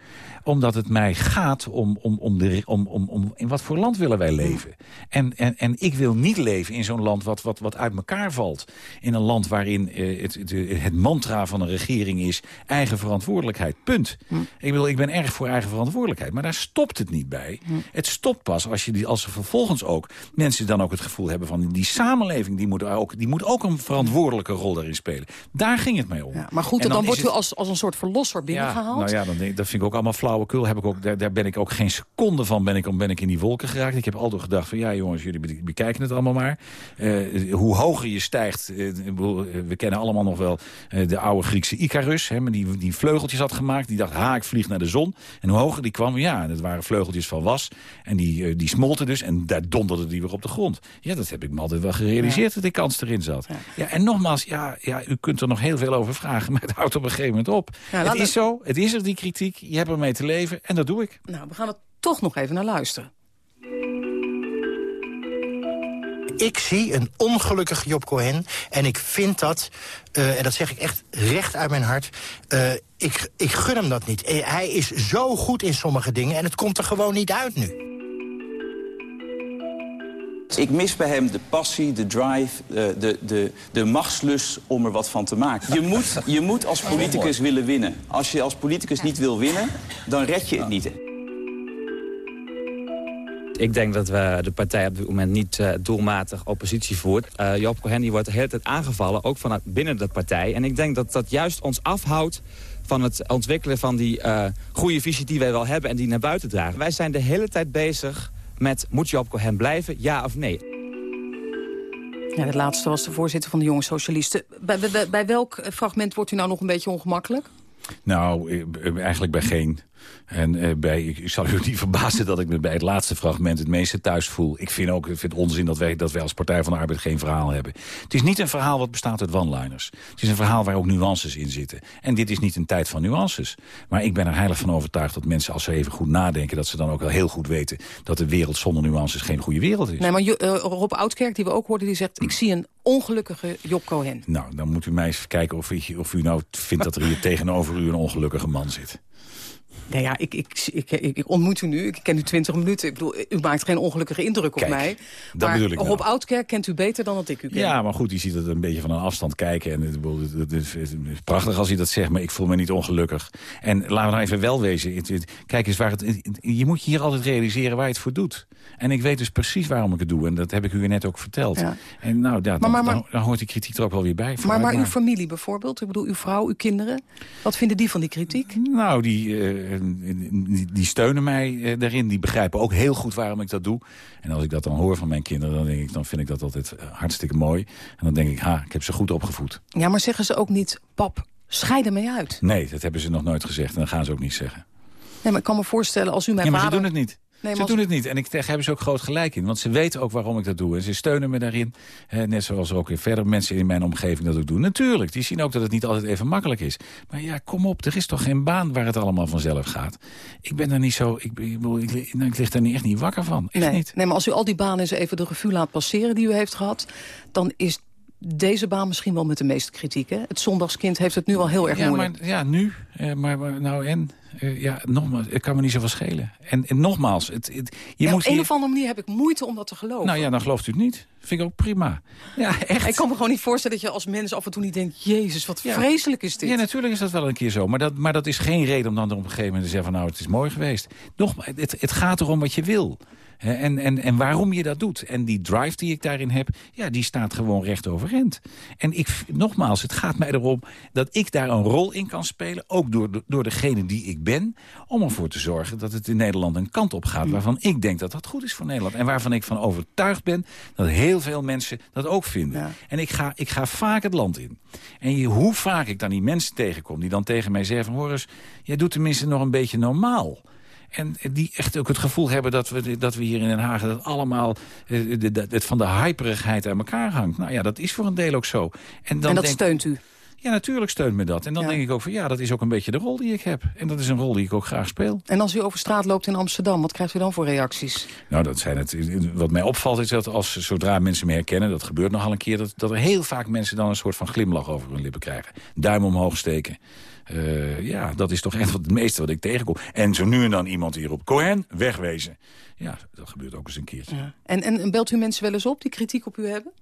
Speaker 12: Omdat het mij gaat om, om, om, de, om, om, om in wat voor land willen wij leven. En, en, en ik wil niet leven in zo'n land wat, wat, wat uit elkaar valt. In een land waarin eh, het, het, het mantra van een regering is... eigen verantwoordelijkheid, punt. Ik, bedoel, ik ben erg voor eigen verantwoordelijkheid. Maar daar stopt het niet bij. Het stopt pas als, je die, als er vervolgens ook mensen dan ook het gevoel hebben van... die samenleving die moet, ook, die moet ook een verantwoordelijke rol daarin spelen. Daar ging het mij om.
Speaker 11: Maar goed,
Speaker 12: En
Speaker 11: dan, wordt u
Speaker 12: het-
Speaker 11: als, als een soort verlosser binnengehaald.
Speaker 12: nou ja, dan dat vind ik ook allemaal flauwekul. Heb ik ook, daar, daar ben ik ook geen seconde van ben ik, ben ik in die wolken geraakt. Ik heb altijd gedacht van ja jongens, jullie be- bekijken het allemaal maar. Eh, hoe hoger je stijgt, eh, eh, we kennen allemaal nog wel de oude Griekse Icarus. Hè, maar die, die vleugeltjes had gemaakt. Die dacht, ha, ik vlieg naar de zon. En hoe hoger die kwam, ja, dat waren vleugeltjes van was. En die, die smolten dus en daar donderde die weer op de grond. Ja, dat heb ik me altijd wel gerealiseerd dat die kans erin zat. Ja. en nogmaals, ja, ja, u kunt er nog heel veel over vragen, maar het houdt op een gegeven moment op.
Speaker 11: Ja,
Speaker 12: het is zo, het is er die kritiek, je hebt ermee te leven en dat doe ik.
Speaker 11: Nou, we gaan er toch nog even naar luisteren.
Speaker 15: Ik zie een ongelukkige Job Cohen en ik vind dat, eh, en dat zeg ik echt recht uit mijn hart... eh, ik, ik gun hem dat niet. Eh, Hij is zo goed in sommige dingen en het komt er gewoon niet uit nu.
Speaker 16: Ik mis bij hem de passie, de drive, eh, de, de, de machtslust om er wat van te maken. Je moet, je moet als politicus willen winnen. Als je als politicus niet wil winnen, dan red je het niet.
Speaker 17: Ik denk dat we de partij op dit moment niet eh, doelmatig oppositie voert. Eh Job Cohen die wordt de hele tijd aangevallen, ook vanuit binnen de partij. En ik denk dat dat juist ons afhoudt van het ontwikkelen van die eh, goede visie die wij wel hebben en die naar buiten dragen. Wij zijn de hele tijd bezig met, moet Job Cohen blijven, ja of nee?
Speaker 11: Ja, de laatste was de voorzitter van de Jonge Socialisten. Bij, bij, bij welk eh, fragment wordt u nou nog een beetje ongemakkelijk?
Speaker 12: Nou, eh, eigenlijk bij geen. En eh, bij, ik, ik zal u niet verbazen dat ik me bij het laatste fragment het meeste thuis voel. Ik vind ook ik vind onzin dat wij, dat wij als Partij van de Arbeid geen verhaal hebben. Het is niet een verhaal wat bestaat uit one-liners. Het is een verhaal waar ook nuances in zitten. En dit is niet een tijd van nuances. Maar ik ben er heilig van overtuigd dat mensen, als ze even goed nadenken... dat ze dan ook wel heel goed weten dat de wereld zonder nuances geen goede wereld is.
Speaker 11: Nee, maar eh, Rob Oudkerk, die we ook hoorden, die zegt... ik zie een ongelukkige Job Cohen.
Speaker 12: Nou, dan moet u mij eens kijken of u, of u nou vindt dat er hier tegenover u een ongelukkige man zit.
Speaker 11: Nou ja, ik, ik, ik, ik, ontmoet u nu. Ik ken u 20 minuten. Ik bedoel, u maakt geen ongelukkige indruk op mij.
Speaker 12: dat
Speaker 11: maar
Speaker 12: bedoel ik.
Speaker 11: Rob Oudkerk kent u beter dan dat ik u ken.
Speaker 12: Ja, maar goed, die ziet het een beetje van een afstand kijken. En het, is, prachtig als hij dat zegt, maar ik voel me niet ongelukkig. En laten we nou even wel wezen. Kijk eens, waar het, je moet je hier altijd realiseren waar je het voor doet. En ik weet dus precies waarom ik het doe. En dat heb ik u net ook verteld.
Speaker 11: Ja.
Speaker 12: En nou, ja, dan, hoort die kritiek er ook wel weer bij.
Speaker 11: Maar, maar uw familie bijvoorbeeld, ik bedoel uw vrouw, uw kinderen... wat vinden die van die kritiek?
Speaker 12: Nou, die, die, die, steunen mij daarin. Die begrijpen ook heel goed waarom ik dat doe. En als ik dat dan hoor van mijn kinderen, dan, denk ik, dan vind ik dat altijd hartstikke mooi. En dan denk ik, ha, ik heb ze goed opgevoed.
Speaker 11: Ja, maar zeggen ze ook niet, pap, scheiden mee uit?
Speaker 12: Nee, dat hebben ze nog nooit gezegd en dat gaan ze ook niet zeggen.
Speaker 11: Nee, maar ik kan me voorstellen als u mijn
Speaker 12: ja, maar
Speaker 11: vader...
Speaker 12: ze doen het niet. Nee, ze doen het niet. En ik, daar hebben ze ook groot gelijk in. Want ze weten ook waarom ik dat doe. En ze steunen me daarin. net zoals ook weer verder mensen in mijn omgeving dat ook doen. Natuurlijk, die zien ook dat het niet altijd even makkelijk is. Maar ja, kom op. Er is toch geen baan waar het allemaal vanzelf gaat. Ik ben er niet zo... Ik, ik, ik, ik lig daar niet, echt niet wakker van. Echt
Speaker 11: nee,
Speaker 12: niet.
Speaker 11: nee, maar als u al die banen eens even de revue laat passeren die u heeft gehad... dan is deze baan misschien wel met de meeste kritiek. Hè? Het zondagskind heeft het nu al heel erg
Speaker 12: ja,
Speaker 11: moeilijk.
Speaker 12: Maar, ja, nu. Eh, maar, maar, nou en? Uh, ja, nogmaals, het kan me niet zoveel schelen. En, en nogmaals, het, het, je
Speaker 11: ja,
Speaker 12: moet
Speaker 11: op een of andere manier heb ik moeite om dat te geloven.
Speaker 12: Nou ja, dan gelooft u het niet. Vind ik ook prima. Ja, echt.
Speaker 11: Ik kan me gewoon niet voorstellen dat je als mens af en toe niet denkt... Jezus, wat
Speaker 12: ja.
Speaker 11: vreselijk is dit.
Speaker 12: Ja, natuurlijk is dat wel een keer zo. Maar dat, maar dat is geen reden om dan op een gegeven moment te zeggen... van nou, het is mooi geweest. Nogmaals, het, het gaat erom wat je wil. En, en, en waarom je dat doet. En die drive die ik daarin heb, ja, die staat gewoon recht overeind. En ik, nogmaals, het gaat mij erom dat ik daar een rol in kan spelen. Ook door, door degene die ik ben. Om ervoor te zorgen dat het in Nederland een kant op gaat. Waarvan ik denk dat dat goed is voor Nederland. En waarvan ik van overtuigd ben dat heel veel mensen dat ook vinden. En ik ga, ik ga vaak het land in. En je, hoe vaak ik dan die mensen tegenkom die dan tegen mij zeggen... van Horace, jij doet tenminste nog een beetje normaal... En die echt ook het gevoel hebben dat we, dat we hier in Den Haag... dat allemaal het van de hyperigheid aan elkaar hangt. Nou ja, dat is voor een deel ook zo.
Speaker 11: En, dan en dat steunt u?
Speaker 12: Ja, natuurlijk steunt me dat. En dan denk ik ook van ja, dat is ook een beetje de rol die ik heb. En dat is een rol die ik ook graag speel.
Speaker 11: En als u over straat loopt in Amsterdam, wat krijgt u dan voor reacties?
Speaker 12: Nou, dat zijn het. Wat mij opvalt is dat als zodra mensen me herkennen, dat gebeurt nogal een keer, dat, dat er heel vaak mensen dan een soort van glimlach over hun lippen krijgen. Duim omhoog steken. Uh, ja, dat is toch echt het meeste wat ik tegenkom. En zo nu en dan iemand hier op Cohen, wegwezen. Ja, dat gebeurt ook eens een keertje. Ja.
Speaker 11: En, en belt u mensen wel eens op die kritiek op u hebben?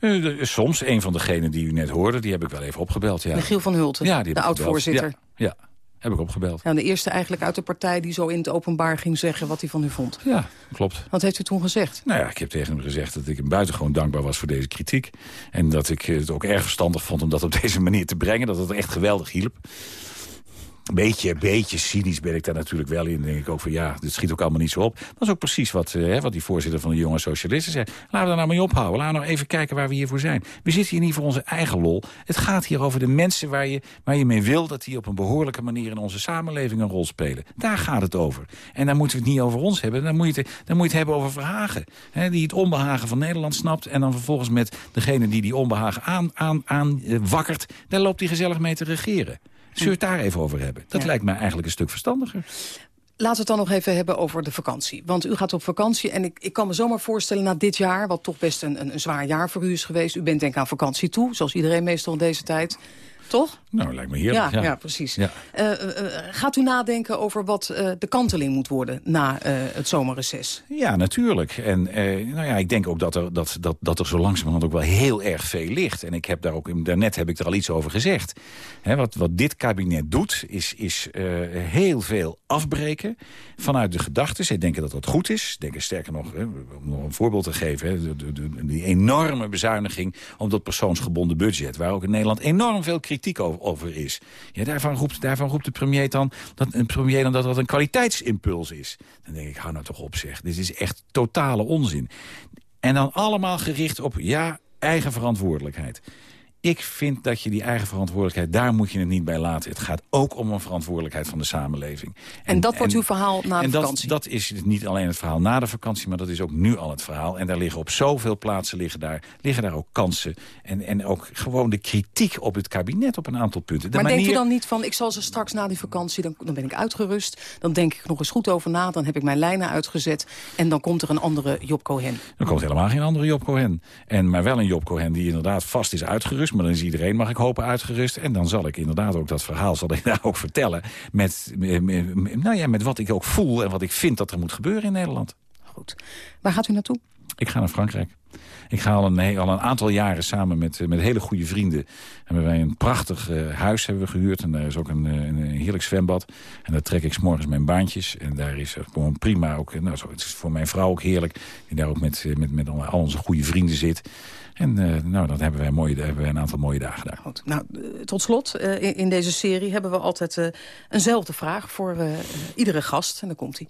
Speaker 12: Uh, soms, een van degenen die u net hoorde, die heb ik wel even opgebeld. Ja.
Speaker 11: Michiel van Hulten,
Speaker 12: ja,
Speaker 11: de oud-voorzitter.
Speaker 12: Ja, ja, heb ik opgebeld.
Speaker 11: Ja, de eerste eigenlijk uit de partij die zo in het openbaar ging zeggen wat hij van u vond.
Speaker 12: Ja, klopt.
Speaker 11: Wat heeft u toen gezegd?
Speaker 12: Nou ja, ik heb tegen hem gezegd dat ik hem buitengewoon dankbaar was voor deze kritiek. En dat ik het ook erg verstandig vond om dat op deze manier te brengen. Dat het echt geweldig hielp. Beetje, beetje cynisch ben ik daar natuurlijk wel in. Denk ik ook van ja, dit schiet ook allemaal niet zo op. Dat is ook precies wat, uh, wat die voorzitter van de jonge socialisten zei. Laten we daar nou mee ophouden. Laten we nou even kijken waar we hiervoor zijn. We zitten hier niet voor onze eigen lol. Het gaat hier over de mensen waar je, waar je mee wil... dat die op een behoorlijke manier in onze samenleving een rol spelen. Daar gaat het over. En dan moeten we het niet over ons hebben. Dan moet je het, dan moet je het hebben over Verhagen. Hè, die het onbehagen van Nederland snapt. En dan vervolgens met degene die die onbehagen aan, aan, aan uh, wakkert... daar loopt hij gezellig mee te regeren. Zullen we het daar even over hebben? Dat lijkt mij eigenlijk een stuk verstandiger.
Speaker 11: Laten we het dan nog even hebben over de vakantie. Want u gaat op vakantie en ik, ik kan me zomaar voorstellen... na dit jaar, wat toch best een, een, een zwaar jaar voor u is geweest... u bent denk ik aan vakantie toe, zoals iedereen meestal in deze tijd... Toch?
Speaker 12: Nou, lijkt me heerlijk.
Speaker 11: Ja, ja. precies. Ja. Uh, uh, gaat u nadenken over wat uh, de kanteling moet worden na het zomerreces?
Speaker 12: Ja, natuurlijk. En nou ja, ik denk ook dat er, dat, dat, dat er zo langzamerhand ook wel heel erg veel ligt. En ik heb daar ook, daarnet heb ik er al iets over gezegd. He, wat, wat dit kabinet doet, is, is heel veel afbreken vanuit de gedachten. Zij denken dat dat goed is. Denken sterker nog, hè, om nog een voorbeeld te geven... Hè, de, de, de, die enorme bezuiniging op dat persoonsgebonden budget... waar ook in Nederland enorm veel kritiek over, over is. Ja, daarvan, roept, daarvan roept de premier dan, dat, een premier dan dat dat een kwaliteitsimpuls is. Dan denk ik, hou nou toch op zeg. Dit is echt totale onzin. En dan allemaal gericht op, ja, eigen verantwoordelijkheid. Ik vind dat je die eigen verantwoordelijkheid, daar moet je het niet bij laten. Het gaat ook om een verantwoordelijkheid van de samenleving.
Speaker 11: En, en dat wordt uw verhaal na de
Speaker 12: en
Speaker 11: vakantie?
Speaker 12: Dat, dat is niet alleen het verhaal na de vakantie, maar dat is ook nu al het verhaal. En daar liggen op zoveel plaatsen liggen daar, liggen daar ook kansen. En, en ook gewoon de kritiek op het kabinet op een aantal punten.
Speaker 11: De maar manier... denkt u dan niet van, ik zal ze straks na die vakantie, dan, dan ben ik uitgerust. Dan denk ik nog eens goed over na, dan heb ik mijn lijnen uitgezet. En dan komt er een andere Job Cohen.
Speaker 12: Er komt helemaal geen andere Job Cohen. En, maar wel een Job Cohen die inderdaad vast is uitgerust maar dan is iedereen, mag ik hopen, uitgerust. En dan zal ik inderdaad ook dat verhaal zal ik daar ook vertellen. Met, met, nou ja, met wat ik ook voel en wat ik vind dat er moet gebeuren in Nederland.
Speaker 11: Goed. Waar gaat u naartoe?
Speaker 12: Ik ga naar Frankrijk. Ik ga al een, al een aantal jaren samen met, met hele goede vrienden... hebben wij een prachtig uh, huis hebben we gehuurd. En daar is ook een, een, heerlijk zwembad. En daar trek ik s morgens mijn baantjes. En daar is gewoon prima ook... Nou, zo, het is voor mijn vrouw ook heerlijk. Die daar ook met, met, met al onze goede vrienden zit. En uh, nou, dan hebben wij, mooie, hebben wij een aantal mooie dagen daar.
Speaker 11: Goed. Nou, tot slot, uh, in, in, deze serie hebben we altijd uh, eenzelfde vraag voor iedere gast. En dan komt hij.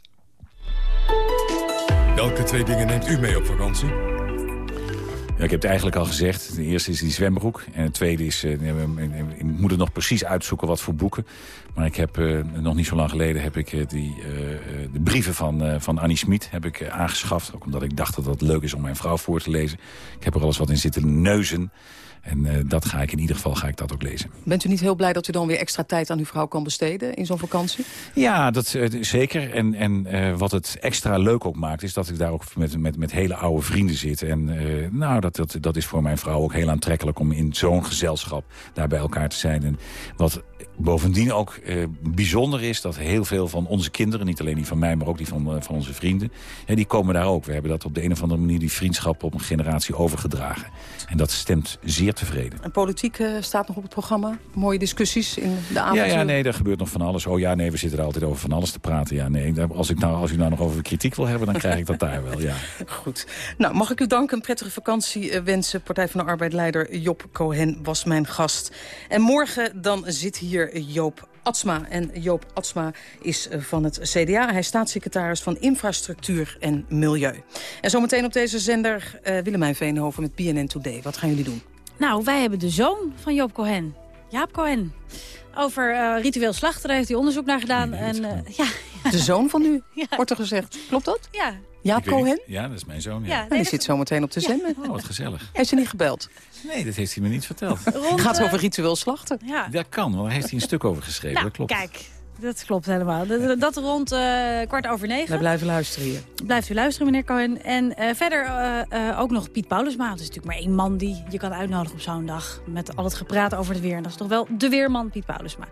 Speaker 3: Welke twee dingen neemt u mee op vakantie?
Speaker 12: Ja, ik heb het eigenlijk al gezegd. De eerste is die zwembroek. En het tweede is, uh, ik moet het nog precies uitzoeken wat voor boeken. Maar ik heb uh, nog niet zo lang geleden heb ik uh, die, de brieven van, van Annie Smit heb ik aangeschaft. Ook omdat ik dacht dat dat leuk is om mijn vrouw voor te lezen. Ik heb er alles wat in zitten neuzen. En uh, dat ga ik in ieder geval ga ik dat ook lezen.
Speaker 11: Bent u niet heel blij dat u dan weer extra tijd aan uw vrouw kan besteden in zo'n vakantie?
Speaker 12: Ja, dat, uh, zeker. En, en uh, wat het extra leuk ook maakt... is dat ik daar ook met, met, met hele oude vrienden zit. En nou, dat, dat, dat is voor mijn vrouw ook heel aantrekkelijk... om in zo'n gezelschap daar bij elkaar te zijn. En wat bovendien ook eh, bijzonder is dat heel veel van onze kinderen... niet alleen die van mij, maar ook die van, uh, van onze vrienden... Ja, die komen daar ook. We hebben dat op de een of andere manier... die vriendschap op een generatie overgedragen. En dat stemt zeer tevreden.
Speaker 11: En politiek uh, staat nog op het programma? Mooie discussies in de avond?
Speaker 12: Ja, ja, nee, daar gebeurt nog van alles. Oh ja, nee, we zitten er altijd over van alles te praten. Ja, nee, als, ik nou, als u nou nog over kritiek wil hebben... dan krijg ik dat daar wel, ja.
Speaker 11: Goed. Nou, mag ik u danken. Een prettige vakantie wensen. Partij van de Arbeid-leider Job Cohen was mijn gast. En morgen dan zit hier Joop Atsma. En Joop Atsma is eh, van het CDA. Hij is staatssecretaris van Infrastructuur en Milieu. En zometeen op deze zender uh, Willemijn Veenhoven met BNN Today. Wat gaan jullie doen?
Speaker 18: Nou, wij hebben de zoon van Joop Cohen. Jaap Cohen. Over uh, ritueel slachten, daar heeft hij onderzoek naar gedaan. En, uh, ja,
Speaker 11: De zoon van u, ja. wordt er gezegd. Klopt dat?
Speaker 18: Ja.
Speaker 11: Jaap Cohen?
Speaker 12: Ja, dat is mijn zoon. Ja.
Speaker 18: ja
Speaker 11: nee, en die zit zo meteen op de zender.
Speaker 12: Oh, wat gezellig.
Speaker 11: Heeft ze niet gebeld?
Speaker 12: Nee, dat heeft hij me niet verteld.
Speaker 11: Het gaat over ritueel slachten.
Speaker 18: Ja.
Speaker 12: Dat kan, want daar heeft hij een stuk over geschreven.
Speaker 18: Nou,
Speaker 12: dat klopt.
Speaker 18: kijk, dat klopt helemaal. Dat, dat rond uh, kwart over negen.
Speaker 11: Wij blijven luisteren hier.
Speaker 18: Blijft u luisteren, meneer Cohen. En uh, verder uh, ook nog Piet Paulusma. Dat is natuurlijk maar één man die je kan uitnodigen op zo'n dag. Met al het gepraat over het weer. En dat is toch wel de weerman, Piet Paulusma.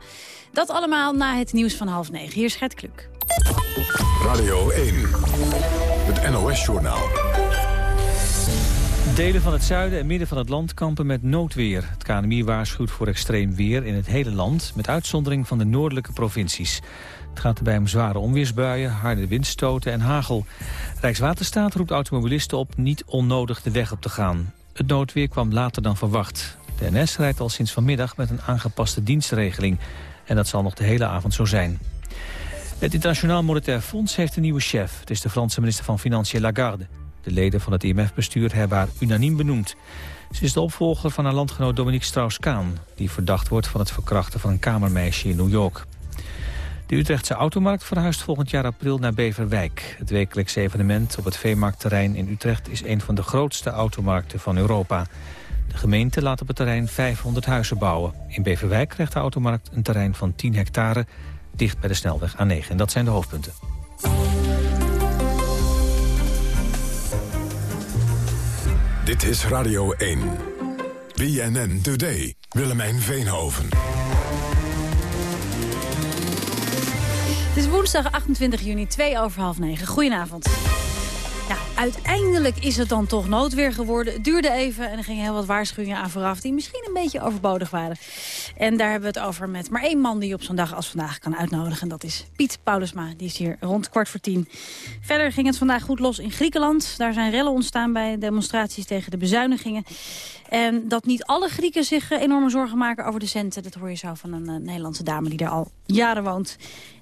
Speaker 18: Dat allemaal na het nieuws van half negen. Hier is Gert Kluk.
Speaker 3: Radio 1, het NOS-journaal.
Speaker 1: Delen van het zuiden en midden van het land kampen met noodweer. Het KNMI waarschuwt voor extreem weer in het hele land... met uitzondering van de noordelijke provincies. Het gaat erbij om zware onweersbuien, harde windstoten en hagel. Rijkswaterstaat roept automobilisten op niet onnodig de weg op te gaan. Het noodweer kwam later dan verwacht. De NS rijdt al sinds vanmiddag met een aangepaste dienstregeling. En dat zal nog de hele avond zo zijn. Het Internationaal Monetair Fonds heeft een nieuwe chef. Het is de Franse minister van Financiën Lagarde. De leden van het IMF-bestuur hebben haar unaniem benoemd. Ze is de opvolger van haar landgenoot Dominique Strauss-Kaan... die verdacht wordt van het verkrachten van een kamermeisje in New York. De Utrechtse automarkt verhuist volgend jaar april naar Beverwijk. Het wekelijkse evenement op het veemarktterrein in Utrecht... is een van de grootste automarkten van Europa. De gemeente laat op het terrein 500 huizen bouwen. In Beverwijk krijgt de automarkt een terrein van 10 hectare... dicht bij de snelweg A9. En dat zijn de hoofdpunten.
Speaker 3: Dit is Radio 1. BNN Today. Willemijn Veenhoven.
Speaker 18: Het is woensdag 28 juni, 2 over half 9. Goedenavond. Uiteindelijk is het dan toch noodweer geworden. Het duurde even en er gingen heel wat waarschuwingen aan vooraf... die misschien een beetje overbodig waren. En daar hebben we het over met maar één man die op zo'n dag als vandaag kan uitnodigen. En dat is Piet Paulusma. Die is hier rond kwart voor tien. Verder ging het vandaag goed los in Griekenland. Daar zijn rellen ontstaan bij demonstraties tegen de bezuinigingen. En dat niet alle Grieken zich enorme zorgen maken over de centen... dat hoor je zo van een uh, Nederlandse dame die daar al jaren woont.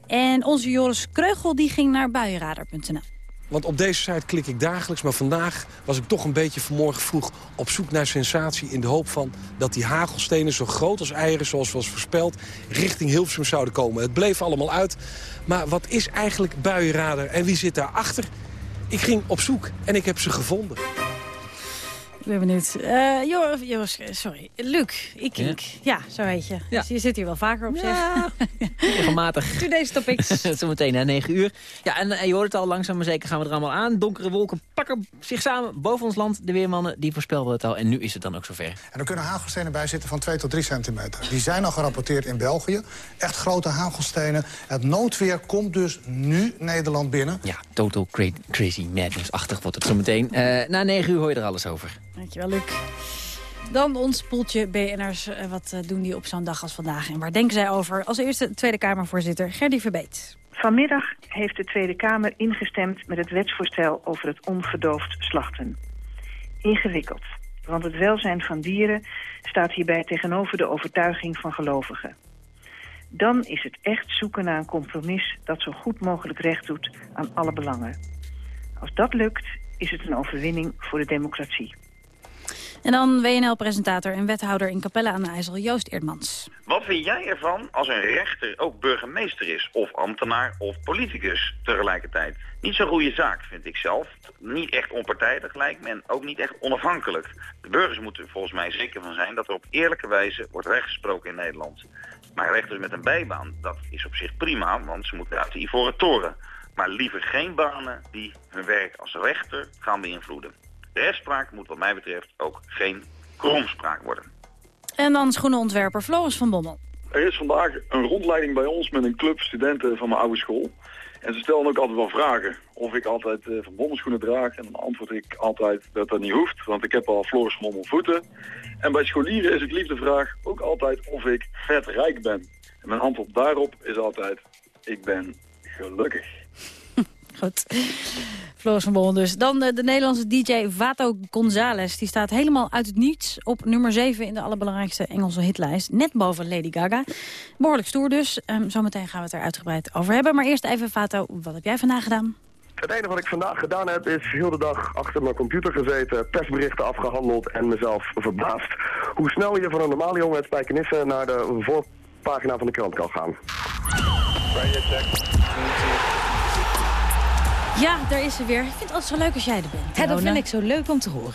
Speaker 18: En onze Joris Kreugel die ging naar buienradar.nl.
Speaker 19: Want op deze site klik ik dagelijks. Maar vandaag was ik toch een beetje vanmorgen vroeg op zoek naar sensatie... in de hoop van dat die hagelstenen zo groot als eieren, zoals was voorspeld... richting Hilversum zouden komen. Het bleef allemaal uit. Maar wat is eigenlijk buienradar en wie zit daarachter? Ik ging op zoek en ik heb ze gevonden.
Speaker 18: Ik ben benieuwd. Uh, Joris, sorry. Luc, ik ja. ja, zo heet je. Ja. Dus je zit hier wel vaker op,
Speaker 20: ja. zeg. Regelmatig.
Speaker 18: Doe deze topics.
Speaker 20: Zometeen na 9 uur. Ja, en, en je hoort het al, langzaam maar zeker gaan we er allemaal aan. Donkere wolken pakken zich samen boven ons land. De weermannen die voorspelden het al. En nu is het dan ook zover.
Speaker 21: En er kunnen hagelstenen bij zitten van 2 tot 3 centimeter. Die zijn al gerapporteerd in België. Echt grote hagelstenen. Het noodweer komt dus nu Nederland binnen.
Speaker 20: Ja, total crazy madness-achtig wordt het zo meteen. Uh, na 9 uur hoor je er alles over.
Speaker 18: Dankjewel, Luc. Dan ons poeltje BN'ers. Uh, wat uh, doen die op zo'n dag als vandaag en waar denken zij over? Als eerste Tweede Kamervoorzitter Gerdy Verbeet.
Speaker 22: Vanmiddag heeft de Tweede Kamer ingestemd met het wetsvoorstel over het onverdoofd slachten. Ingewikkeld, want het welzijn van dieren staat hierbij tegenover de overtuiging van gelovigen. Dan is het echt zoeken naar een compromis dat zo goed mogelijk recht doet aan alle belangen. Als dat lukt, is het een overwinning voor de democratie.
Speaker 18: En dan WNL-presentator en wethouder in Capelle aan de IJssel, Joost Eerdmans.
Speaker 23: Wat vind jij ervan als een rechter ook burgemeester is, of ambtenaar of politicus tegelijkertijd? Niet zo'n goede zaak, vind ik zelf. Niet echt onpartijdig lijkt me en ook niet echt onafhankelijk. De burgers moeten volgens mij zeker van zijn dat er op eerlijke wijze wordt rechtgesproken in Nederland. Maar rechters met een bijbaan, dat is op zich prima, want ze moeten uit de ivoren toren. Maar liever geen banen die hun werk als rechter gaan beïnvloeden. De rechtspraak moet wat mij betreft ook geen kromspraak worden.
Speaker 18: En dan schoenenontwerper Floris van Bommel.
Speaker 24: Er is vandaag een rondleiding bij ons met een club studenten van mijn oude school. En ze stellen ook altijd wel vragen of ik altijd uh, van Bommel schoenen draag. En dan antwoord ik altijd dat dat niet hoeft, want ik heb al Floris van Bommel voeten. En bij scholieren is het liefde vraag ook altijd of ik vetrijk ben. En mijn antwoord daarop is altijd, ik ben gelukkig.
Speaker 18: Goed. Floris van Bommel dus. Dan de, de, Nederlandse DJ Vato Gonzalez. Die staat helemaal uit het niets op nummer 7 in de allerbelangrijkste Engelse hitlijst. Net boven Lady Gaga. Behoorlijk stoer dus. Um, zometeen gaan we het er uitgebreid over hebben. Maar eerst even Vato, wat heb jij vandaag gedaan?
Speaker 25: Het enige wat ik vandaag gedaan heb is heel de dag achter mijn computer gezeten, persberichten afgehandeld en mezelf verbaasd. Hoe snel je van een normale jongen uit Spijkenisse naar de voorpagina van de krant kan gaan.
Speaker 18: Ja, daar is ze weer. Ik vind het altijd zo leuk als jij er bent.
Speaker 26: Ja, dat vind ik zo leuk om te horen.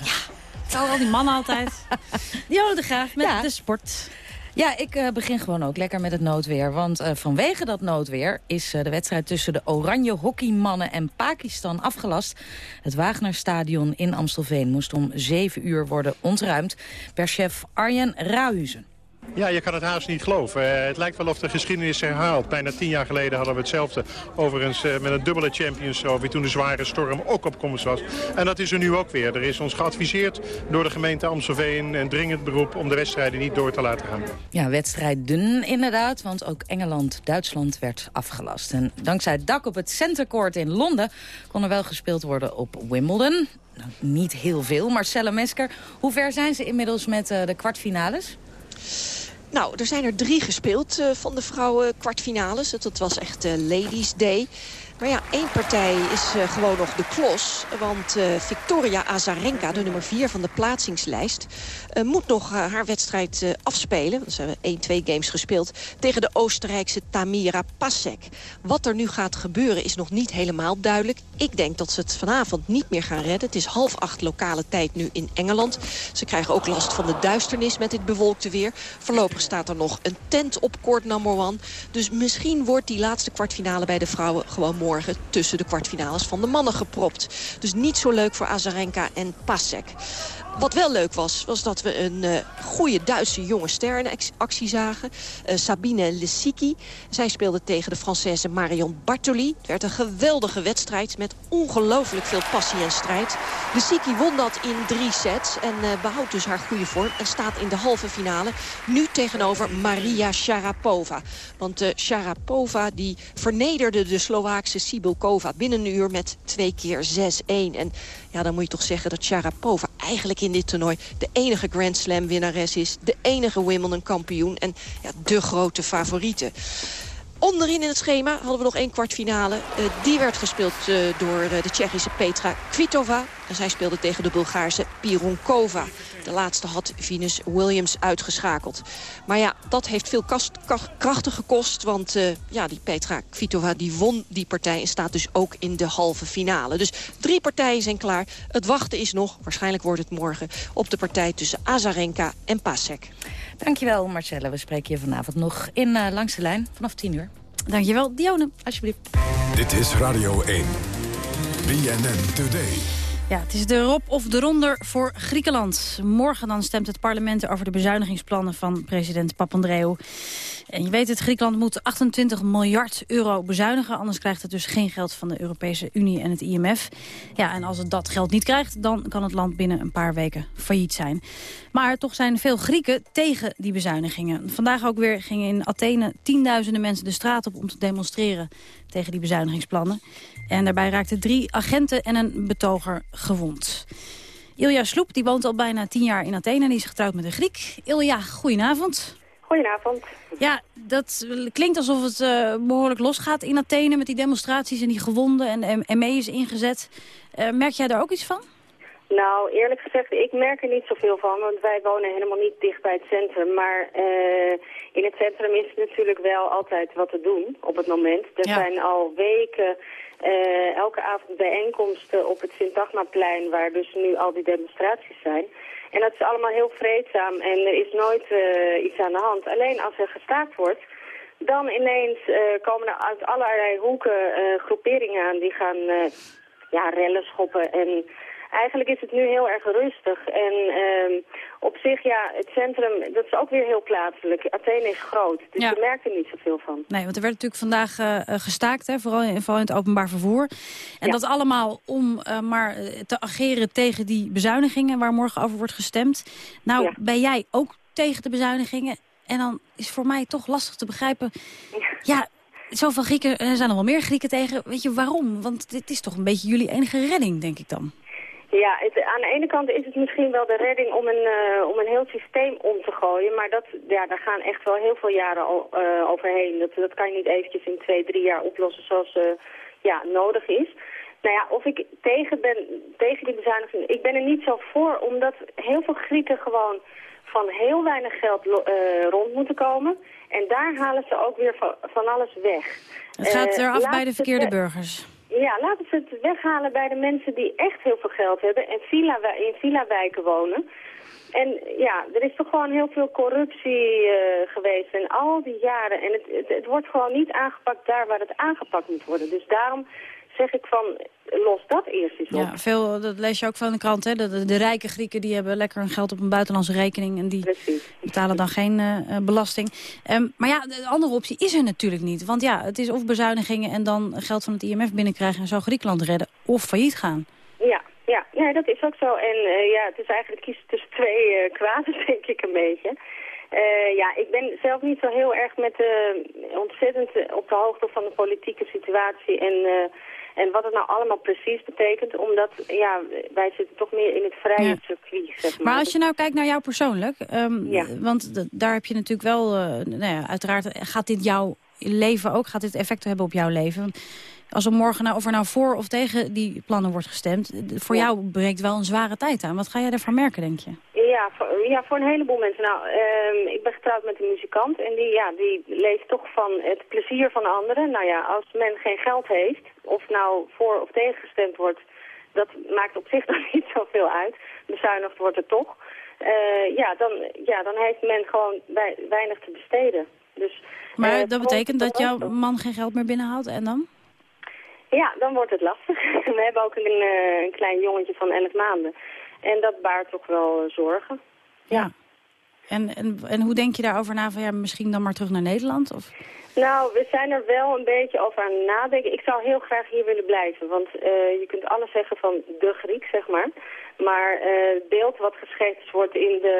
Speaker 18: Ja, al die mannen altijd. Dionne de Graaf met
Speaker 26: Ja.
Speaker 18: de sport.
Speaker 26: Ja, ik eh, begin gewoon ook lekker met het noodweer. Want eh, vanwege dat noodweer is eh, de wedstrijd tussen de oranje hockeymannen en Pakistan afgelast. Het Wagnerstadion in Amstelveen moest om 7 uur worden ontruimd. Per chef Arjen Rauhuzen.
Speaker 27: Ja, je kan het haast niet geloven. Eh, het lijkt wel of de geschiedenis herhaalt. Bijna tien jaar geleden hadden we hetzelfde. Overigens eh, met een dubbele Champions Trophy toen de zware storm ook op komst was. En dat is er nu ook weer. Er is ons geadviseerd door de gemeente Amstelveen een dringend beroep om de wedstrijden niet door te laten gaan.
Speaker 26: Ja, wedstrijd dun inderdaad, want ook Engeland-Duitsland werd afgelast. En dankzij het dak op het Centercourt in Londen kon er wel gespeeld worden op Wimbledon. Nou, niet heel veel, Marcella Mesker. Hoe ver zijn ze inmiddels met eh, de kwartfinales?
Speaker 28: Nou, er zijn er drie gespeeld uh, van de vrouwen kwartfinales. Dat was echt uh, Ladies Day. Maar ja, één partij is uh, gewoon nog de klos. Want Victoria Azarenka, de nummer vier van de plaatsingslijst... moet nog haar wedstrijd afspelen. Ze hebben één, twee games gespeeld... tegen de Oostenrijkse Tamira Pasek. Wat er nu gaat gebeuren is nog niet helemaal duidelijk. Ik denk dat ze het vanavond niet meer gaan redden. Het is half acht lokale tijd nu in Engeland. Ze krijgen ook last van de duisternis met dit bewolkte weer. Voorlopig staat er nog een tent op court number one. Dus misschien wordt die laatste kwartfinale bij de vrouwen gewoon morgen... tussen de kwartfinales van de mannen gepropt. Dus niet zo leuk voor Azarenka en Pasek. Wat wel leuk was, was dat we een uh, goede Duitse jonge ster in actie zagen. Uh, Sabine Lissiki. Zij speelde tegen de Française Marion Bartoli. Het werd een geweldige wedstrijd met ongelooflijk veel passie en strijd. Lissiki won dat in drie sets en uh, behoudt dus haar goede vorm. En staat in de halve finale nu tegenover Maria Sharapova. Want Sharapova die vernederde de Slovaakse Sibylkova binnen een uur met twee keer 6-1. En ja, dan moet je toch zeggen dat Sharapova eigenlijk in dit toernooi de enige Grand Slam winnares is. De enige Wimbledon kampioen en ja, de grote favoriete. Onderin in het schema hadden we nog één kwartfinale. Uh, die werd gespeeld uh, door uh, de Tsjechische Petra Kvitova. En zij speelde tegen de Bulgaarse Pironkova. De laatste had Venus Williams uitgeschakeld. Maar ja, dat heeft veel krachten gekost. Want ja, die Petra Kvitova die won die partij en staat dus ook in de halve finale. Dus drie partijen zijn klaar. Het wachten is nog, waarschijnlijk wordt het morgen... op de partij tussen Azarenka en Pasek.
Speaker 26: Dankjewel Marcella. We spreken je vanavond nog in uh, Langs de Lijn vanaf 10 uur.
Speaker 18: Dankjewel Dione, alsjeblieft.
Speaker 3: Dit is Radio 1. BNN Today.
Speaker 18: Ja, het is de rob of de ronder voor Griekenland. Morgen dan stemt het parlement over de bezuinigingsplannen van president Papandreou. En je weet het, Griekenland moet 28 miljard euro bezuinigen. Anders krijgt het dus geen geld van de Europese Unie en het IMF. Ja, en als het dat geld niet krijgt, dan kan het land binnen een paar weken failliet zijn. Maar toch zijn veel Grieken tegen die bezuinigingen. Vandaag ook weer gingen in Athene tienduizenden mensen de straat op om te demonstreren tegen die bezuinigingsplannen. En daarbij raakten drie agenten en een betoger gewond. Ilja Sloep die woont al bijna tien jaar in Athene en die is getrouwd met een Griek. Ilja, goedenavond.
Speaker 29: Goedenavond.
Speaker 18: Ja, dat klinkt alsof het uh, behoorlijk losgaat in Athene met die demonstraties en die gewonden en de ME is ingezet. Uh, merk jij daar ook iets van?
Speaker 29: Nou, eerlijk gezegd, ik merk er niet zoveel van, want wij wonen helemaal niet dicht bij het centrum. Maar uh, in het centrum is natuurlijk wel altijd wat te doen op het moment. Er zijn al weken uh, elke avond bijeenkomsten op het Sint-Dagmaplein, waar dus nu al die demonstraties zijn. En dat is allemaal heel vreedzaam en er is nooit uh, iets aan de hand. Alleen als er gestaakt wordt, dan ineens komen er uit allerlei hoeken groeperingen aan die gaan ja, rellen schoppen en eigenlijk is het nu heel erg rustig. En uh, op zich, ja, het centrum, dat is ook weer heel plaatselijk. Athene is groot, dus je merkt er niet zoveel van.
Speaker 18: Nee, want er werd natuurlijk vandaag uh, gestaakt, hè, vooral, in, vooral in het openbaar vervoer. En dat allemaal om uh, maar te ageren tegen die bezuinigingen waar morgen over wordt gestemd. Nou, ben jij ook tegen de bezuinigingen? En dan is voor mij toch lastig te begrijpen... ja zoveel Grieken, er zijn nog wel meer Grieken tegen. Weet je waarom? Want dit is toch een beetje jullie enige redding, denk ik dan.
Speaker 29: Ja, het, aan de ene kant is het misschien wel de redding om een, uh, om een heel systeem om te gooien. Maar dat, ja, daar gaan echt wel heel veel jaren al, uh, overheen. Dat, dat kan je niet eventjes in twee, drie jaar oplossen zoals uh, ja, nodig is. Nou ja, of ik tegen ben, tegen die bezuiniging... Ik ben er niet zo voor, omdat heel veel Grieken gewoon van heel weinig geld rond moeten komen. En daar halen ze ook weer van, van alles weg.
Speaker 18: Het gaat eraf bij de verkeerde burgers.
Speaker 29: Ja, laten ze het weghalen bij de mensen die echt heel veel geld hebben en villa, in villa-wijken wonen. En ja, er is toch gewoon heel veel corruptie uh, geweest in al die jaren. En het, het, het, wordt gewoon niet aangepakt daar waar het aangepakt moet worden. Dus daarom zeg ik van, los dat eerst eens op.
Speaker 18: Ja, veel, dat lees je ook van de krant, hè? De, de, rijke Grieken die hebben lekker hun geld op een buitenlandse rekening... en die betalen dan geen uh, belasting. Um, maar ja, de andere optie is er natuurlijk niet. Want ja, het is of bezuinigingen en dan geld van het IMF binnenkrijgen... en zo Griekenland redden, of failliet gaan.
Speaker 29: Ja, ja, ja dat is ook zo. En uh, ja, het is eigenlijk kiezen tussen twee uh, kwaden, denk ik een beetje... Uh, ja, ik ben zelf niet zo heel erg met uh, ontzettend op de hoogte van de politieke situatie en uh, en wat het nou allemaal precies betekent, omdat ja, wij zitten toch meer in het vrije ja. circuit. Zeg maar.
Speaker 18: maar als je nou kijkt naar jou persoonlijk, um, ja. want daar heb je natuurlijk wel, nou ja, uiteraard gaat dit jouw leven ook, gaat dit effect hebben op jouw leven? Als er morgen nou, of er nou voor of tegen die plannen wordt gestemd, voor ja. jou breekt wel een zware tijd aan. Wat ga jij ervan merken, denk je?
Speaker 29: Ja, voor, ja, voor een heleboel mensen. Nou, um, ik ben getrouwd met een muzikant en die, ja, die leeft toch van het plezier van anderen. Nou ja, als men geen geld heeft, of nou voor of tegen gestemd wordt, dat maakt op zich dan niet zoveel uit. Bezuinigd wordt het toch. Uh, ja, dan, ja, dan heeft men gewoon weinig te besteden. Dus,
Speaker 18: maar uh, dat betekent dat jouw man geen geld meer binnenhaalt en dan?
Speaker 29: Ja, dan wordt het lastig. We hebben ook een, uh, een klein jongetje van 11 maanden. En dat baart toch wel uh, zorgen.
Speaker 18: Ja. ja. En, en, en hoe denk je daarover na van ja, misschien dan maar terug naar Nederland? Of?
Speaker 29: Nou, we zijn er wel een beetje over aan het nadenken. Ik zou heel graag hier willen blijven, want uh, je kunt alles zeggen van de Griek, zeg maar. Maar uh, het beeld wat geschetst wordt in de,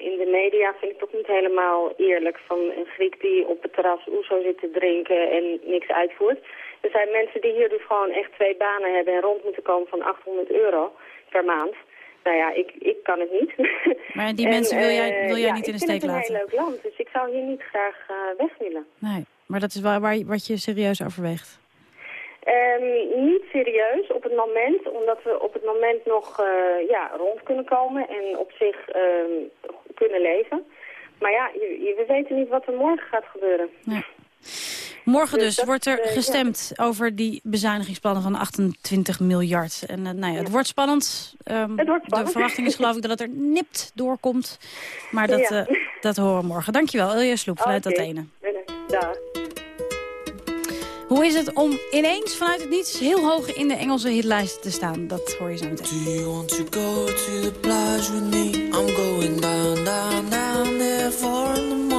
Speaker 29: in de media vind ik toch niet helemaal eerlijk. Van een Griek die op het terras oezo zit te drinken en niks uitvoert. Er zijn mensen die hier dus gewoon echt twee banen hebben en rond moeten komen van 800 euro per maand. Nou ja, ik, ik kan het niet.
Speaker 18: Maar die mensen wil jij, wil jij
Speaker 29: ja,
Speaker 18: niet in de steek laten?
Speaker 29: het is een heel leuk land, dus ik zou hier niet graag uh, weg willen.
Speaker 18: Nee, maar dat is waar, waar, wat je serieus overweegt?
Speaker 29: Um, niet serieus op het moment, omdat we op het moment nog uh, ja, rond kunnen komen en op zich um, kunnen leven. Maar ja, je, we weten niet wat er morgen gaat gebeuren.
Speaker 18: Ja. Morgen dus, dus wordt er gestemd ja. over die bezuinigingsplannen van 28 miljard. En uh, nou ja, het wordt spannend. Um,
Speaker 29: het wordt spannend.
Speaker 18: De verwachting is geloof ik dat het er nipt doorkomt. Maar dat, ja. uh, dat horen we morgen. Dankjewel, Ilja Sloep vanuit
Speaker 29: okay.
Speaker 18: Athene.
Speaker 29: Dag.
Speaker 18: Hoe is het om ineens vanuit het niets heel hoog in de Engelse hitlijst te staan? Dat hoor je zo meteen.
Speaker 30: Do you want to go to the plage with me? I'm going down, down, down there for the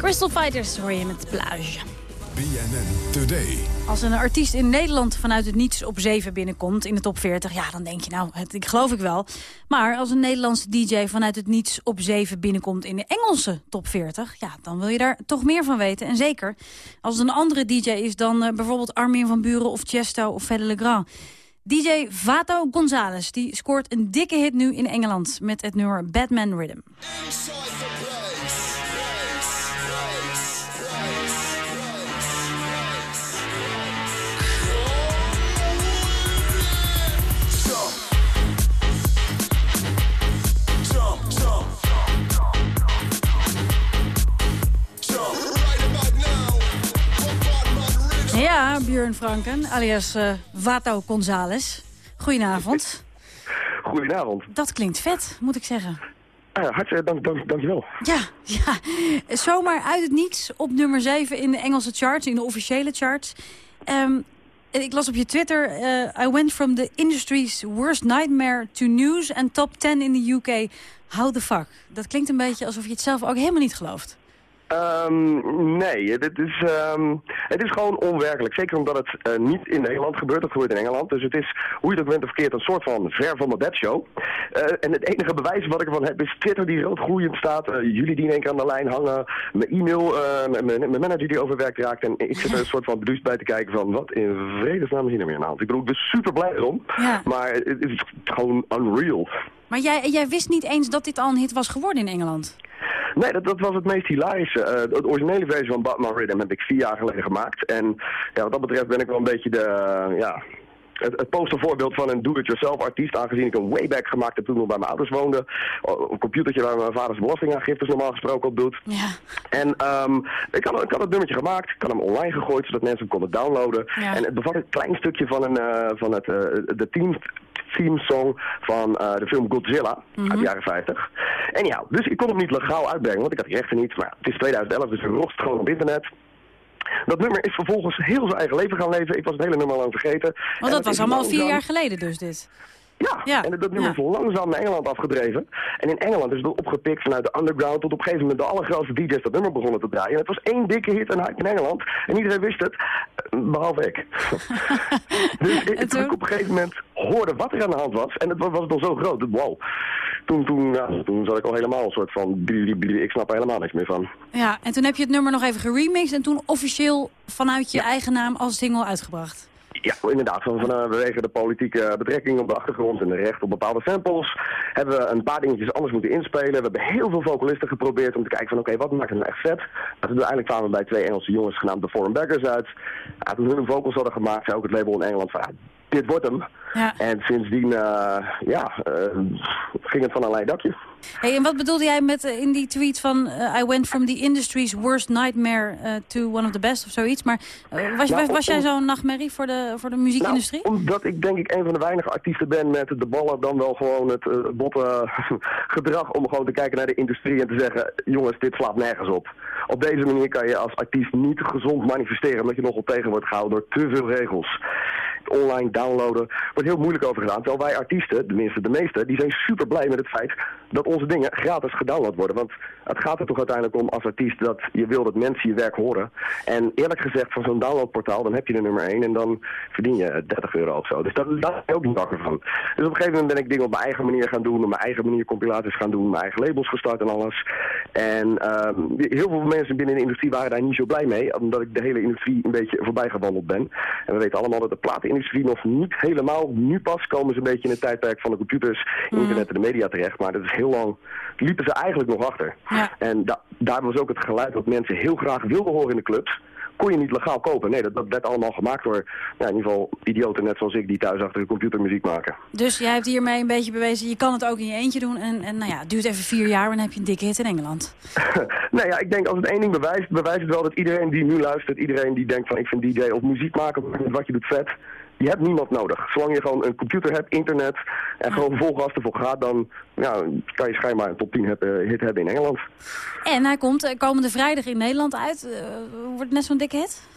Speaker 18: Crystal Fighters hoor je met plage.
Speaker 3: BNN Today.
Speaker 18: Als een artiest in Nederland vanuit het niets op 7 binnenkomt in de top 40... ja, dan denk je nou, het, ik geloof ik wel. Maar als een Nederlandse DJ vanuit het niets op 7 binnenkomt... in de Engelse top 40, ja, dan wil je daar toch meer van weten. En zeker als het een andere DJ is dan eh, bijvoorbeeld Armin van Buren... of Chesto of Fede Legrand. DJ Vato Gonzalez die scoort een dikke hit nu in Engeland... met het nummer Batman Rhythm. Ja, Björn Franken, alias eh Vato Gonzalez. Goedenavond.
Speaker 25: Goedenavond.
Speaker 18: Dat klinkt vet, moet ik zeggen.
Speaker 25: Ah, hartstikke dank, dank, dankjewel.
Speaker 18: Ja, ja, zomaar uit het niets op nummer 7 in de Engelse charts, in de officiële charts. Ehm, ik las op je Twitter, eh, I went from the industry's worst nightmare to news and top 10 in the UK. How the fuck? Dat klinkt een beetje alsof je het zelf ook helemaal niet gelooft.
Speaker 25: Ehm, nee, dit is, ehm, het is gewoon onwerkelijk. Zeker omdat het eh, niet in Nederland gebeurt, het gebeurt in Engeland. Dus het is, hoe je het ook bent of verkeerd, een soort van ver van de bedshow. Uh, en het enige bewijs wat ik ervan heb is Twitter die rood groeiend staat. eh, jullie die in één keer aan de lijn hangen. Mijn e-mail, eh, mijn- manager die overwerkt raakt. En ik zit er een soort van beduusd bij te kijken van wat in vredesnaam is hier nou meer aan de hand. Ik bedoel, ik ben super blij erom.
Speaker 18: Ja.
Speaker 25: Maar het is gewoon unreal.
Speaker 18: Maar jij, jij wist niet eens dat dit al een hit was geworden in Engeland.
Speaker 25: Nee, dat, dat was het meest hilarische. Eh, de originele versie van Batman Rhythm heb ik vier jaar geleden gemaakt. En ja, wat dat betreft ben ik wel een beetje de, ja, het, het postervoorbeeld van een do-it-yourself artiest. Aangezien ik een wayback gemaakt heb toen ik nog bij mijn ouders woonde. Een computertje waar mijn vaders belastingaangiftes normaal gesproken op doet.
Speaker 18: Ja.
Speaker 25: En ehm, ik, had, ik had het nummertje gemaakt, ik had hem online gegooid zodat mensen hem konden downloaden.
Speaker 18: Ja.
Speaker 25: En het bevat een klein stukje van, een, eh, van het, eh, de team, theme song van eh, de film Godzilla uit de jaren 50. En ja, dus ik kon hem niet legaal uitbrengen, want ik had die rechten niet. Maar het is 2011, dus het rost gewoon op internet. Dat nummer is vervolgens heel zijn eigen leven gaan leven. Ik was het hele nummer lang vergeten. En
Speaker 18: Want dat
Speaker 25: het
Speaker 18: was allemaal vier jaar geleden dus dit.
Speaker 25: Ja, en dat nummer is langzaam naar Engeland afgedreven. En in Engeland is het opgepikt vanuit de underground tot op een gegeven moment de allergrootste DJ's dat nummer begonnen te draaien. En het was één dikke hit en hype in Engeland. En iedereen wist het, eh, behalve ik. dus ik, toen ik op een gegeven moment hoorde wat er aan de hand was, en het was, was zo groot, wow. Toen, toen, ja, toen zat ik al helemaal een soort van, ik snap er helemaal niks meer van.
Speaker 18: Ja, en toen heb je het nummer nog even geremixed... en toen officieel vanuit je eigen naam als single uitgebracht.
Speaker 25: Ja, inderdaad. Van, van, vanwege de politieke betrekkingen op de achtergrond en de recht op bepaalde samples hebben we een paar dingetjes anders moeten inspelen. We hebben heel veel vocalisten geprobeerd om te kijken van oké, wat maakt het nou echt vet? Toen uiteindelijk kwamen we bij twee Engelse jongens genaamd The Foreign Beggars uit. Ja, toen hun vocals hadden gemaakt, zei ook het label in Engeland van dit wordt hem.
Speaker 18: Ja.
Speaker 25: En sindsdien, eh, ja, eh, ging het van een lei dakje.
Speaker 18: Hey, en wat bedoelde jij met eh, in die tweet van... I went from the industry's worst nightmare to one of the best of zoiets. Maar was,
Speaker 25: Nou,
Speaker 18: was, was jij zo'n nachtmerrie voor de, voor de muziekindustrie?
Speaker 25: Nou, omdat ik denk ik een van de weinige artiesten ben met de ballen dan wel gewoon het botte gedrag om gewoon te kijken naar de industrie en te zeggen, jongens, dit slaat nergens op. Op deze manier kan je als artiest niet gezond manifesteren omdat je nogal tegen wordt gehouden door te veel regels. Online downloaden wordt heel moeilijk over gedaan. Terwijl wij artiesten, tenminste de meeste, die zijn super blij met het feit dat onze dingen gratis gedownload worden. Want het gaat er toch uiteindelijk om als artiest dat je wil dat mensen je werk horen. En eerlijk gezegd, van zo'n downloadportaal, dan heb je de nummer 1 en dan verdien je 30 euro of zo. Dus daar ben ik ook niet wakker van. Dus op een gegeven moment ben ik dingen op mijn eigen manier gaan doen, op mijn eigen manier compilaties gaan doen, mijn eigen labels gestart en alles. En ehm, heel veel mensen binnen de industrie waren daar niet zo blij mee, omdat ik de hele industrie een beetje voorbij gewandeld ben. En we weten allemaal dat de platenindustrie nog niet helemaal, nu pas komen ze een beetje in het tijdperk van de computers, internet en de media terecht. Maar dat is heel lang, liepen ze eigenlijk nog achter. En da daar was ook het geluid dat mensen heel graag wilden horen in de clubs. Kon je niet legaal kopen. Nee, dat, dat werd allemaal gemaakt door ja, in ieder geval idioten net zoals ik die thuis achter de computer muziek maken.
Speaker 18: Dus jij hebt hiermee een beetje bewezen... je kan het ook in je eentje doen. En, en nou ja, het duurt even vier jaar... en dan heb je een dikke hit in Engeland.
Speaker 25: nou ja, ik denk als het één ding bewijst, bewijst het wel dat iedereen die nu luistert, iedereen die denkt van ik vind DJ of muziek maken, wat je doet vet, je hebt niemand nodig. Zolang je gewoon een computer hebt, internet en gewoon vol gas ervoor gaat, dan ja, kan je schijnbaar een top 10 hit, eh, hit hebben in Engeland.
Speaker 18: En hij komt eh, komende vrijdag in Nederland uit. Eh, wordt het net zo'n dikke hit?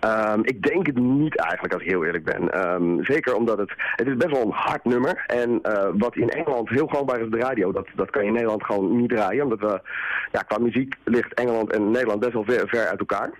Speaker 25: Ehm, ik denk het niet eigenlijk, als ik heel eerlijk ben. Ehm, zeker omdat het, het is best wel een hard nummer. En wat in Engeland heel gangbaar is op de radio, dat, dat kan je in Nederland gewoon niet draaien. Omdat we, ja, qua muziek ligt Engeland en Nederland best wel ver, ver uit elkaar.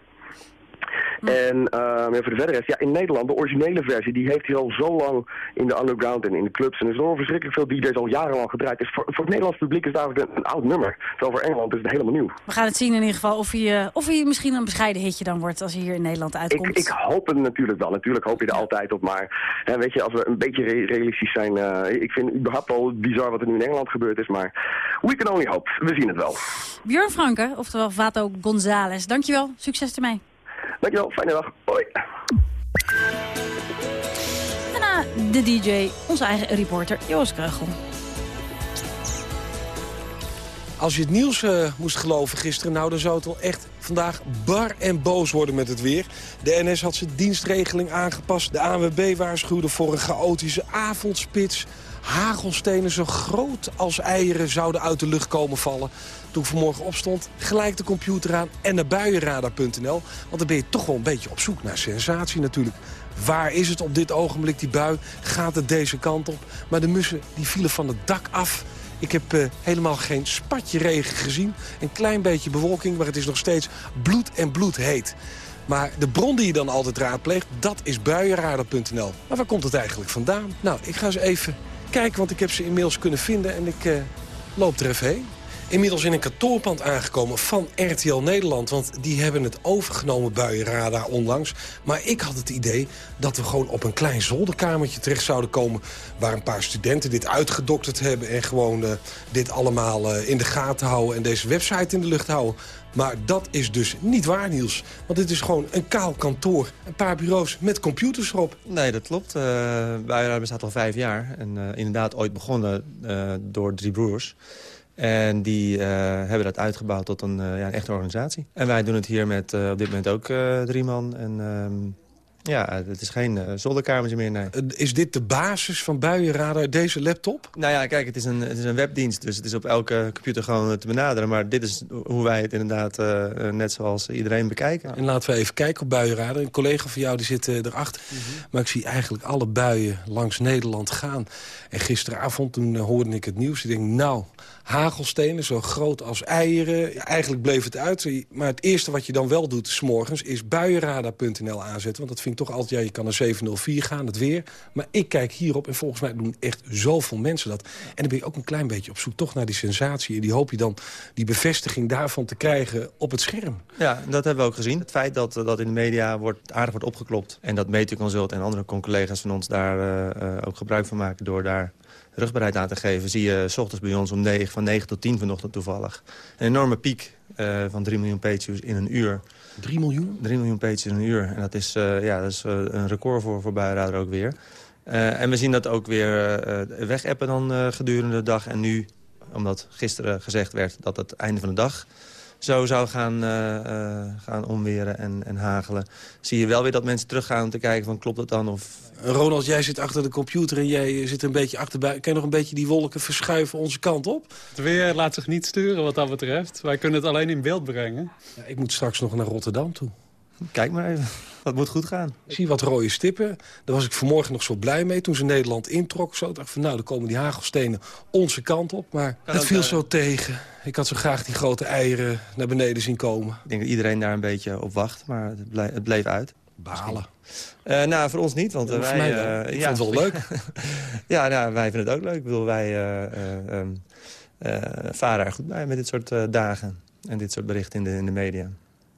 Speaker 25: En ehm, ja, voor de verder rest, ja, in Nederland, de originele versie, die heeft hier al zo lang in de underground en in de clubs. En er zijn al verschrikkelijk veel DJ's al jarenlang gedraaid. Dus voor, voor het Nederlands publiek is het eigenlijk een, een oud nummer. Terwijl voor Engeland is het helemaal nieuw.
Speaker 18: We gaan het zien in ieder geval of hij, eh, of hij misschien een bescheiden hitje dan wordt... als hij hier in Nederland uitkomt.
Speaker 25: Ik, ik hoop het natuurlijk wel. Natuurlijk hoop je er altijd op. Maar hè, weet je, als we een beetje re- realistisch zijn... eh, ik vind überhaupt wel bizar wat er nu in Engeland gebeurd is. Maar we can only hope. We zien het wel.
Speaker 18: Björn Franke, oftewel Vato González. Dankjewel, succes ermee.
Speaker 25: Dankjewel, fijne dag. Hoi.
Speaker 18: Daarna de DJ, onze eigen reporter Joost Kreugel.
Speaker 19: Als je het nieuws eh, moest geloven gisteren... nou, dan zou het wel echt vandaag bar en boos worden met het weer. De NS had zijn dienstregeling aangepast. De ANWB waarschuwde voor een chaotische avondspits. Hagelstenen zo groot als eieren zouden uit de lucht komen vallen. Toen ik vanmorgen opstond, gelijk de computer aan en naar buienradar.nl. Want dan ben je toch wel een beetje op zoek naar sensatie natuurlijk. Waar is het op dit ogenblik, die bui? Gaat het deze kant op? Maar de mussen die vielen van het dak af. Ik heb eh, helemaal geen spatje regen gezien. Een klein beetje bewolking, maar het is nog steeds bloed en bloed heet. Maar de bron die je dan altijd raadpleegt, dat is buienradar.nl. Maar waar komt het eigenlijk vandaan? Nou, ik ga eens even kijken, want ik heb ze inmiddels kunnen vinden en ik eh, loop er even heen. Inmiddels in een kantoorpand aangekomen van RTL Nederland. Want die hebben het overgenomen buienradar onlangs. Maar ik had het idee dat we gewoon op een klein zolderkamertje terecht zouden komen... waar een paar studenten dit uitgedokterd hebben... en gewoon eh, dit allemaal eh, in de gaten houden en deze website in de lucht houden. Maar dat is dus niet waar, Niels. Want dit is gewoon een kaal kantoor. Een paar bureaus met computers erop.
Speaker 31: Nee, dat klopt. Uh, Buienradar bestaat al vijf jaar. En uh, inderdaad ooit begonnen uh, door drie broers. En die hebben dat uitgebouwd tot een, ja, een echte organisatie. En wij doen het hier met op dit moment ook drie man. En um, ja, het is geen zolderkamertje meer, nee.
Speaker 19: Is dit de basis van buienradar, deze laptop?
Speaker 31: Nou ja, kijk, het is, een, het is een webdienst. Dus het is op elke computer gewoon te benaderen. Maar dit is hoe wij het inderdaad net zoals iedereen bekijken.
Speaker 19: En laten we even kijken op buienradar. Een collega van jou die zit erachter. Mm -hmm. Maar ik zie eigenlijk alle buien langs Nederland gaan. En gisteravond toen hoorde ik het nieuws. Ik denk, nou hagelstenen, zo groot als eieren. Eigenlijk bleef het uit. Maar het eerste wat je dan wel doet, s morgens, is buienradar.nl aanzetten. Want dat vind ik toch altijd, ja, je kan naar 704 gaan, het weer. Maar ik kijk hierop en volgens mij doen echt zoveel mensen dat. En dan ben je ook een klein beetje op zoek toch naar die sensatie. En die hoop je dan die bevestiging daarvan te krijgen op het scherm.
Speaker 31: Ja, dat hebben we ook gezien. Het feit dat, dat in de media wordt, aardig wordt opgeklopt. En dat Meteoconsult en andere collega's van ons daar uh, ook gebruik van maken... door daar rugbaarheid aan te geven... zie je s ochtends bij ons om 9, van 9 tot 10 vanochtend toevallig. Een enorme piek uh, van 3 miljoen pageviews in een uur.
Speaker 19: 3 miljoen?
Speaker 31: 3 miljoen pages in een uur. En dat is, uh, ja, dat is uh, een record voor, voor Buienradar ook weer. Eh, en we zien dat ook weer wegappen dan gedurende de dag. En nu, omdat gisteren gezegd werd dat het einde van de dag zo zou gaan, gaan omweren en, en hagelen... zie je wel weer dat mensen teruggaan om te kijken van klopt dat dan of
Speaker 19: Ronald, jij zit achter de computer en jij zit een beetje achterbij. Kan je nog een beetje die wolken verschuiven onze kant op?
Speaker 32: Het weer laat zich niet sturen wat dat betreft. Wij kunnen het alleen in beeld brengen.
Speaker 19: Ja, ik moet straks nog naar Rotterdam toe.
Speaker 31: Kijk maar even. Dat moet goed gaan.
Speaker 19: Ik zie wat rode stippen. Daar was ik vanmorgen nog zo blij mee toen ze Nederland introk. Zo dacht ik van nou, dan komen die hagelstenen onze kant op. Maar
Speaker 31: Kan
Speaker 19: het viel
Speaker 31: eh,
Speaker 19: zo tegen. Ik had zo graag die grote eieren naar beneden zien komen.
Speaker 31: Ik denk dat iedereen daar een beetje op wacht, maar het bleef, het bleef uit.
Speaker 19: Balen.
Speaker 31: Eh, nou, voor ons niet, want
Speaker 19: Ja,
Speaker 31: eh,
Speaker 19: voor
Speaker 31: wij...
Speaker 19: mij
Speaker 31: eh,
Speaker 19: Ik vond het wel leuk.
Speaker 31: ja, nou, wij vinden het ook leuk. Ik bedoel, wij eh, eh, ehm, eh, varen er goed bij met dit soort dagen. En dit soort berichten in de, in de media.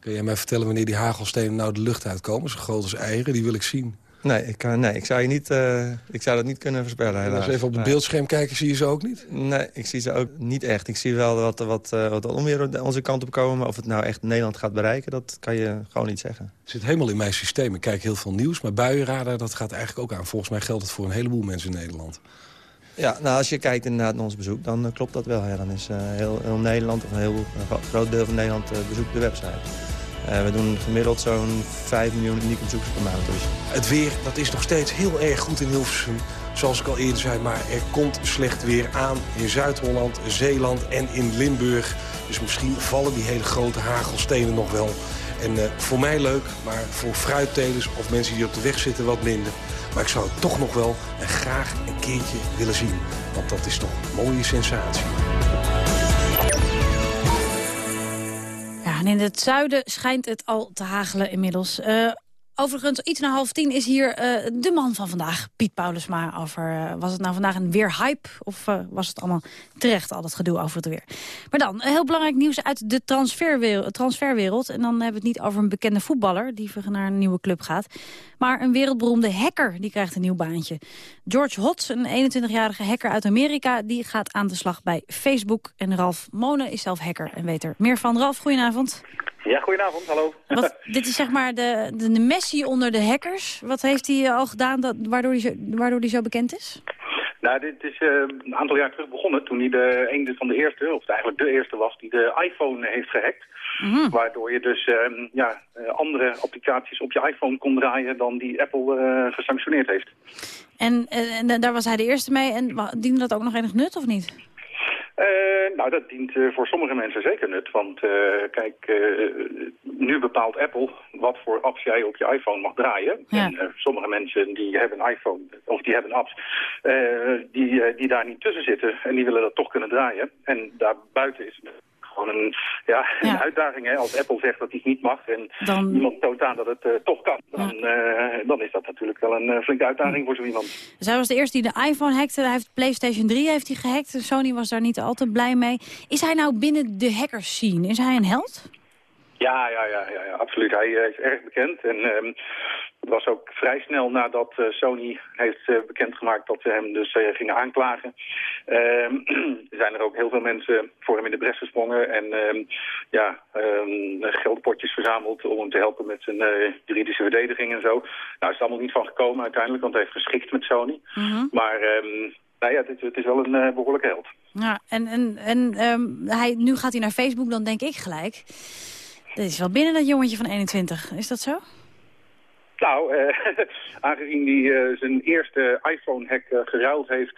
Speaker 19: Kun jij mij vertellen wanneer die hagelstenen nou de lucht uitkomen? Zo groot als eieren, die wil ik zien.
Speaker 31: Nee, ik, kan, nee, ik, zou, je niet, eh, ik zou dat niet kunnen voorspellen,
Speaker 19: En als even op het
Speaker 31: Nee.
Speaker 19: beeldscherm kijken, zie je ze ook niet?
Speaker 31: Nee, ik zie ze ook niet echt. Ik zie wel wat, wat, eh, wat onweer onze kant op komen. Maar of het nou echt Nederland gaat bereiken, dat kan je gewoon niet zeggen.
Speaker 19: Het zit helemaal in mijn systeem. Ik kijk heel veel nieuws, maar buienradar, dat gaat eigenlijk ook aan. Volgens mij geldt het voor een heleboel mensen in Nederland.
Speaker 31: Ja, nou, als je kijkt inderdaad naar ons bezoek, dan eh, klopt dat wel. Ja, dan is eh, heel, heel Nederland, of een heel gro- groot deel van Nederland, eh, bezoekt de website. We doen gemiddeld zo'n 5 miljoen unieke bezoekers per maand. Dus
Speaker 19: Het weer, dat is nog steeds heel erg goed in Hilversum. Zoals ik al eerder zei, maar er komt slecht weer aan in Zuid-Holland, Zeeland en in Limburg. Dus misschien vallen die hele grote hagelstenen nog wel. En voor mij leuk, maar voor fruittelers of mensen die op de weg zitten wat minder. Maar ik zou het toch nog wel en graag een keertje willen zien. Want dat is toch een mooie sensatie.
Speaker 18: Ja, en in het zuiden schijnt het al te hagelen inmiddels. Eh, overigens, iets na half tien is hier eh, de man van vandaag, Piet Paulusma. Over, eh, was het nou vandaag een weerhype of eh, was het allemaal terecht, al dat gedoe over het weer? Maar dan, heel belangrijk nieuws uit de transferwereld. transferwereld. En dan hebben we het niet over een bekende voetballer die naar een nieuwe club gaat. Maar een wereldberoemde hacker, die krijgt een nieuw baantje. George Hotz, een 21-jarige hacker uit Amerika, die gaat aan de slag bij Facebook. En Ralf Monen is zelf hacker en weet er meer van. Ralf, goedenavond.
Speaker 33: Ja, goedenavond, hallo.
Speaker 18: Wat, dit is zeg maar de, de, de Messi onder de hackers. Wat heeft hij al gedaan dat, waardoor, hij zo, waardoor hij zo bekend is?
Speaker 33: Nou, dit is eh, een aantal jaar terug begonnen toen hij de, een van de eerste, of eigenlijk de eerste was, die de iPhone heeft gehackt. Waardoor je dus eh, ja, eh, andere applicaties op je iPhone kon draaien dan die Apple eh, gesanctioneerd heeft.
Speaker 18: En, en, en daar was hij de eerste mee. En diende dat ook nog enig nut of niet?
Speaker 33: Eh, nou, dat dient eh, voor sommige mensen zeker nut. Want eh, kijk, nu bepaalt Apple wat voor apps jij op je iPhone mag draaien.
Speaker 18: Ja.
Speaker 33: En sommige mensen die hebben een iPhone, of die hebben apps, die, die daar niet tussen zitten. En die willen dat toch kunnen draaien. En daarbuiten is het gewoon een, ja, een uitdaging. Hè? Als Apple zegt dat iets niet mag en
Speaker 18: Dan-
Speaker 33: iemand toont aan dat het eh, toch kan. Dan, eh, dan is dat natuurlijk wel een eh, flinke uitdaging voor zo iemand.
Speaker 18: Hij was de eerste die de iPhone hackte. Hij heeft PlayStation 3 heeft hij gehackt. Sony was daar niet al te blij mee. Is hij nou binnen de hackers scene? Is hij een held?
Speaker 33: Ja, ja, ja, ja, ja absoluut. Hij eh, is erg bekend. En ehm, het was ook vrij snel nadat eh, Sony heeft eh, bekendgemaakt dat ze hem dus gingen aanklagen. Ehm, zijn er ook heel veel mensen voor hem in de bres gesprongen. En ehm, ja, geldpotjes verzameld om hem te helpen met zijn juridische verdediging en zo. Nou, is er allemaal niet van gekomen uiteindelijk, want hij heeft geschikt met Sony. Maar ehm, nou ja, het, het is wel een eh, behoorlijke held.
Speaker 18: Ja, en, en, en hij, nu gaat hij naar Facebook, dan denk ik gelijk... Dit is wel binnen dat jongetje van 21. Is dat zo?
Speaker 33: Nou, eh, aangezien hij eh, zijn eerste iPhone-hack eh, geruild heeft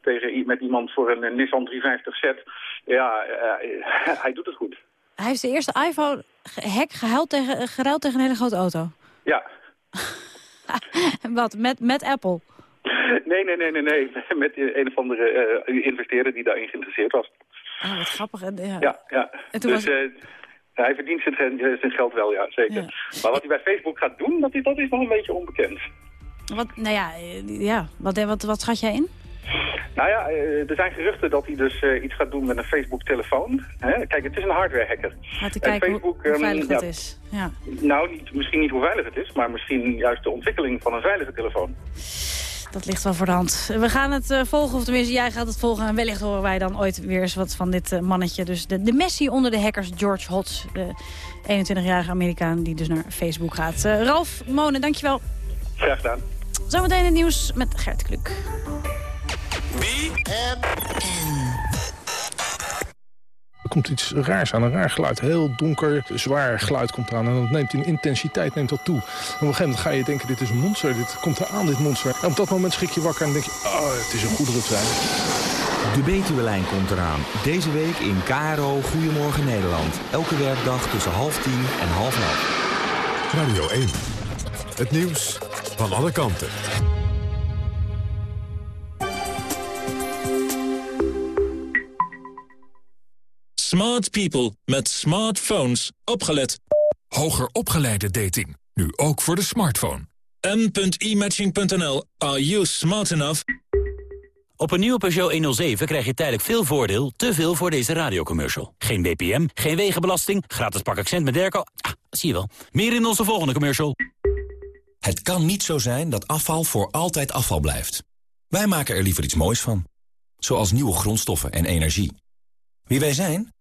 Speaker 33: tegen, met iemand voor een, Nissan 350Z, ja, hij doet het goed.
Speaker 18: Hij heeft de eerste iPhone-hack gehuild tegen, geruild tegen een hele grote auto.
Speaker 33: Ja.
Speaker 18: Wat, met, met Apple?
Speaker 33: Nee, nee, nee, nee, nee. Met een of andere investeerder die daarin geïnteresseerd was.
Speaker 18: Oh, wat grappig. Ja.
Speaker 33: Ja, ja.
Speaker 18: En toen
Speaker 33: dus
Speaker 18: was-
Speaker 33: hij verdient zijn, zijn geld wel, ja, zeker. Maar wat hij bij Facebook gaat doen, dat is, dat is nog een beetje onbekend.
Speaker 18: Wat, nou ja, eh, ja. Wat, wat, wat schat jij in?
Speaker 33: Nou ja, eh, er zijn geruchten dat hij dus eh, iets gaat doen met een Facebook-telefoon. Kijk, het is een hardware-hacker.
Speaker 18: Laat te
Speaker 33: En
Speaker 18: kijken hoe,
Speaker 33: Facebook,
Speaker 18: hoe
Speaker 33: ehm,
Speaker 18: veilig
Speaker 33: ja,
Speaker 18: dat is. Ja.
Speaker 33: Nou, niet, misschien niet hoe veilig het is, maar misschien juist de ontwikkeling van een veilige telefoon.
Speaker 18: Dat ligt wel voor de hand. We gaan het eh, volgen, of tenminste jij gaat het volgen. En wellicht horen wij dan ooit weer eens wat van dit eh, mannetje. Dus de, de Messi onder de hackers, George Hotz. De 21-jarige Amerikaan die dus naar Facebook gaat. Eh, Ralf Monen, dankjewel.
Speaker 33: Graag gedaan.
Speaker 18: Zometeen het nieuws met Gert Kluk.
Speaker 34: Er komt iets raars aan, een raar geluid. Heel donker, zwaar geluid komt eraan. En dat neemt in intensiteit neemt dat toe. En op een gegeven moment ga je denken, dit is een monster. Dit komt eraan, dit monster. En op dat moment schrik je wakker en denk je, oh, het is een goederentrein.
Speaker 17: De Betuwe-lijn komt eraan. Deze week in KRO Goedemorgen Nederland. Elke werkdag tussen half tien en half elf.
Speaker 35: Radio 1. Het nieuws van alle kanten.
Speaker 36: Smart people met smartphones. Opgelet.
Speaker 3: Hoger opgeleide dating. Nu ook voor de smartphone.
Speaker 36: m.imatching.nl. Are you smart enough?
Speaker 12: Op een nieuwe Peugeot 107 krijg je tijdelijk veel voordeel, te veel voor deze radiocommercial. Geen BPM, geen wegenbelasting, gratis pak accent met Derco. Ah, zie je wel. Meer in onze volgende commercial.
Speaker 37: Het kan niet zo zijn dat afval voor altijd afval blijft. Wij maken er liever iets moois van. Zoals nieuwe grondstoffen en energie. Wie wij zijn?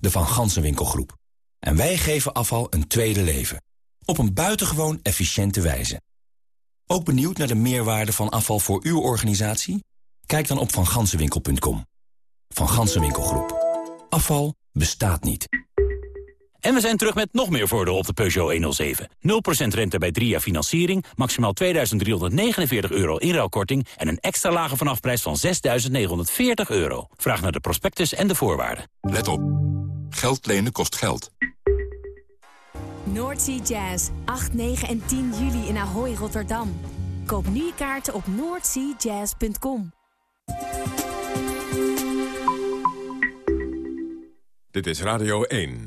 Speaker 37: De Van Gansenwinkelgroep. En wij geven afval een tweede leven. Op een buitengewoon efficiënte wijze. Ook benieuwd naar de meerwaarde van afval voor uw organisatie? Kijk dan op vangansenwinkel.com. Van Gansenwinkelgroep. Afval bestaat niet.
Speaker 12: En we zijn terug met nog meer voordeel op de Peugeot 107. 0% rente bij 3 jaar financiering, maximaal 2.349 euro inruilkorting... en een extra lage vanafprijs van 6.940 euro. Vraag naar de prospectus en de voorwaarden.
Speaker 3: Let op. Geld lenen kost geld.
Speaker 4: Noordsea Jazz, 8, 9 en 10 juli in Ahoy, Rotterdam. Koop nu je kaarten op noordseajazz.com.
Speaker 35: Dit is Radio 1.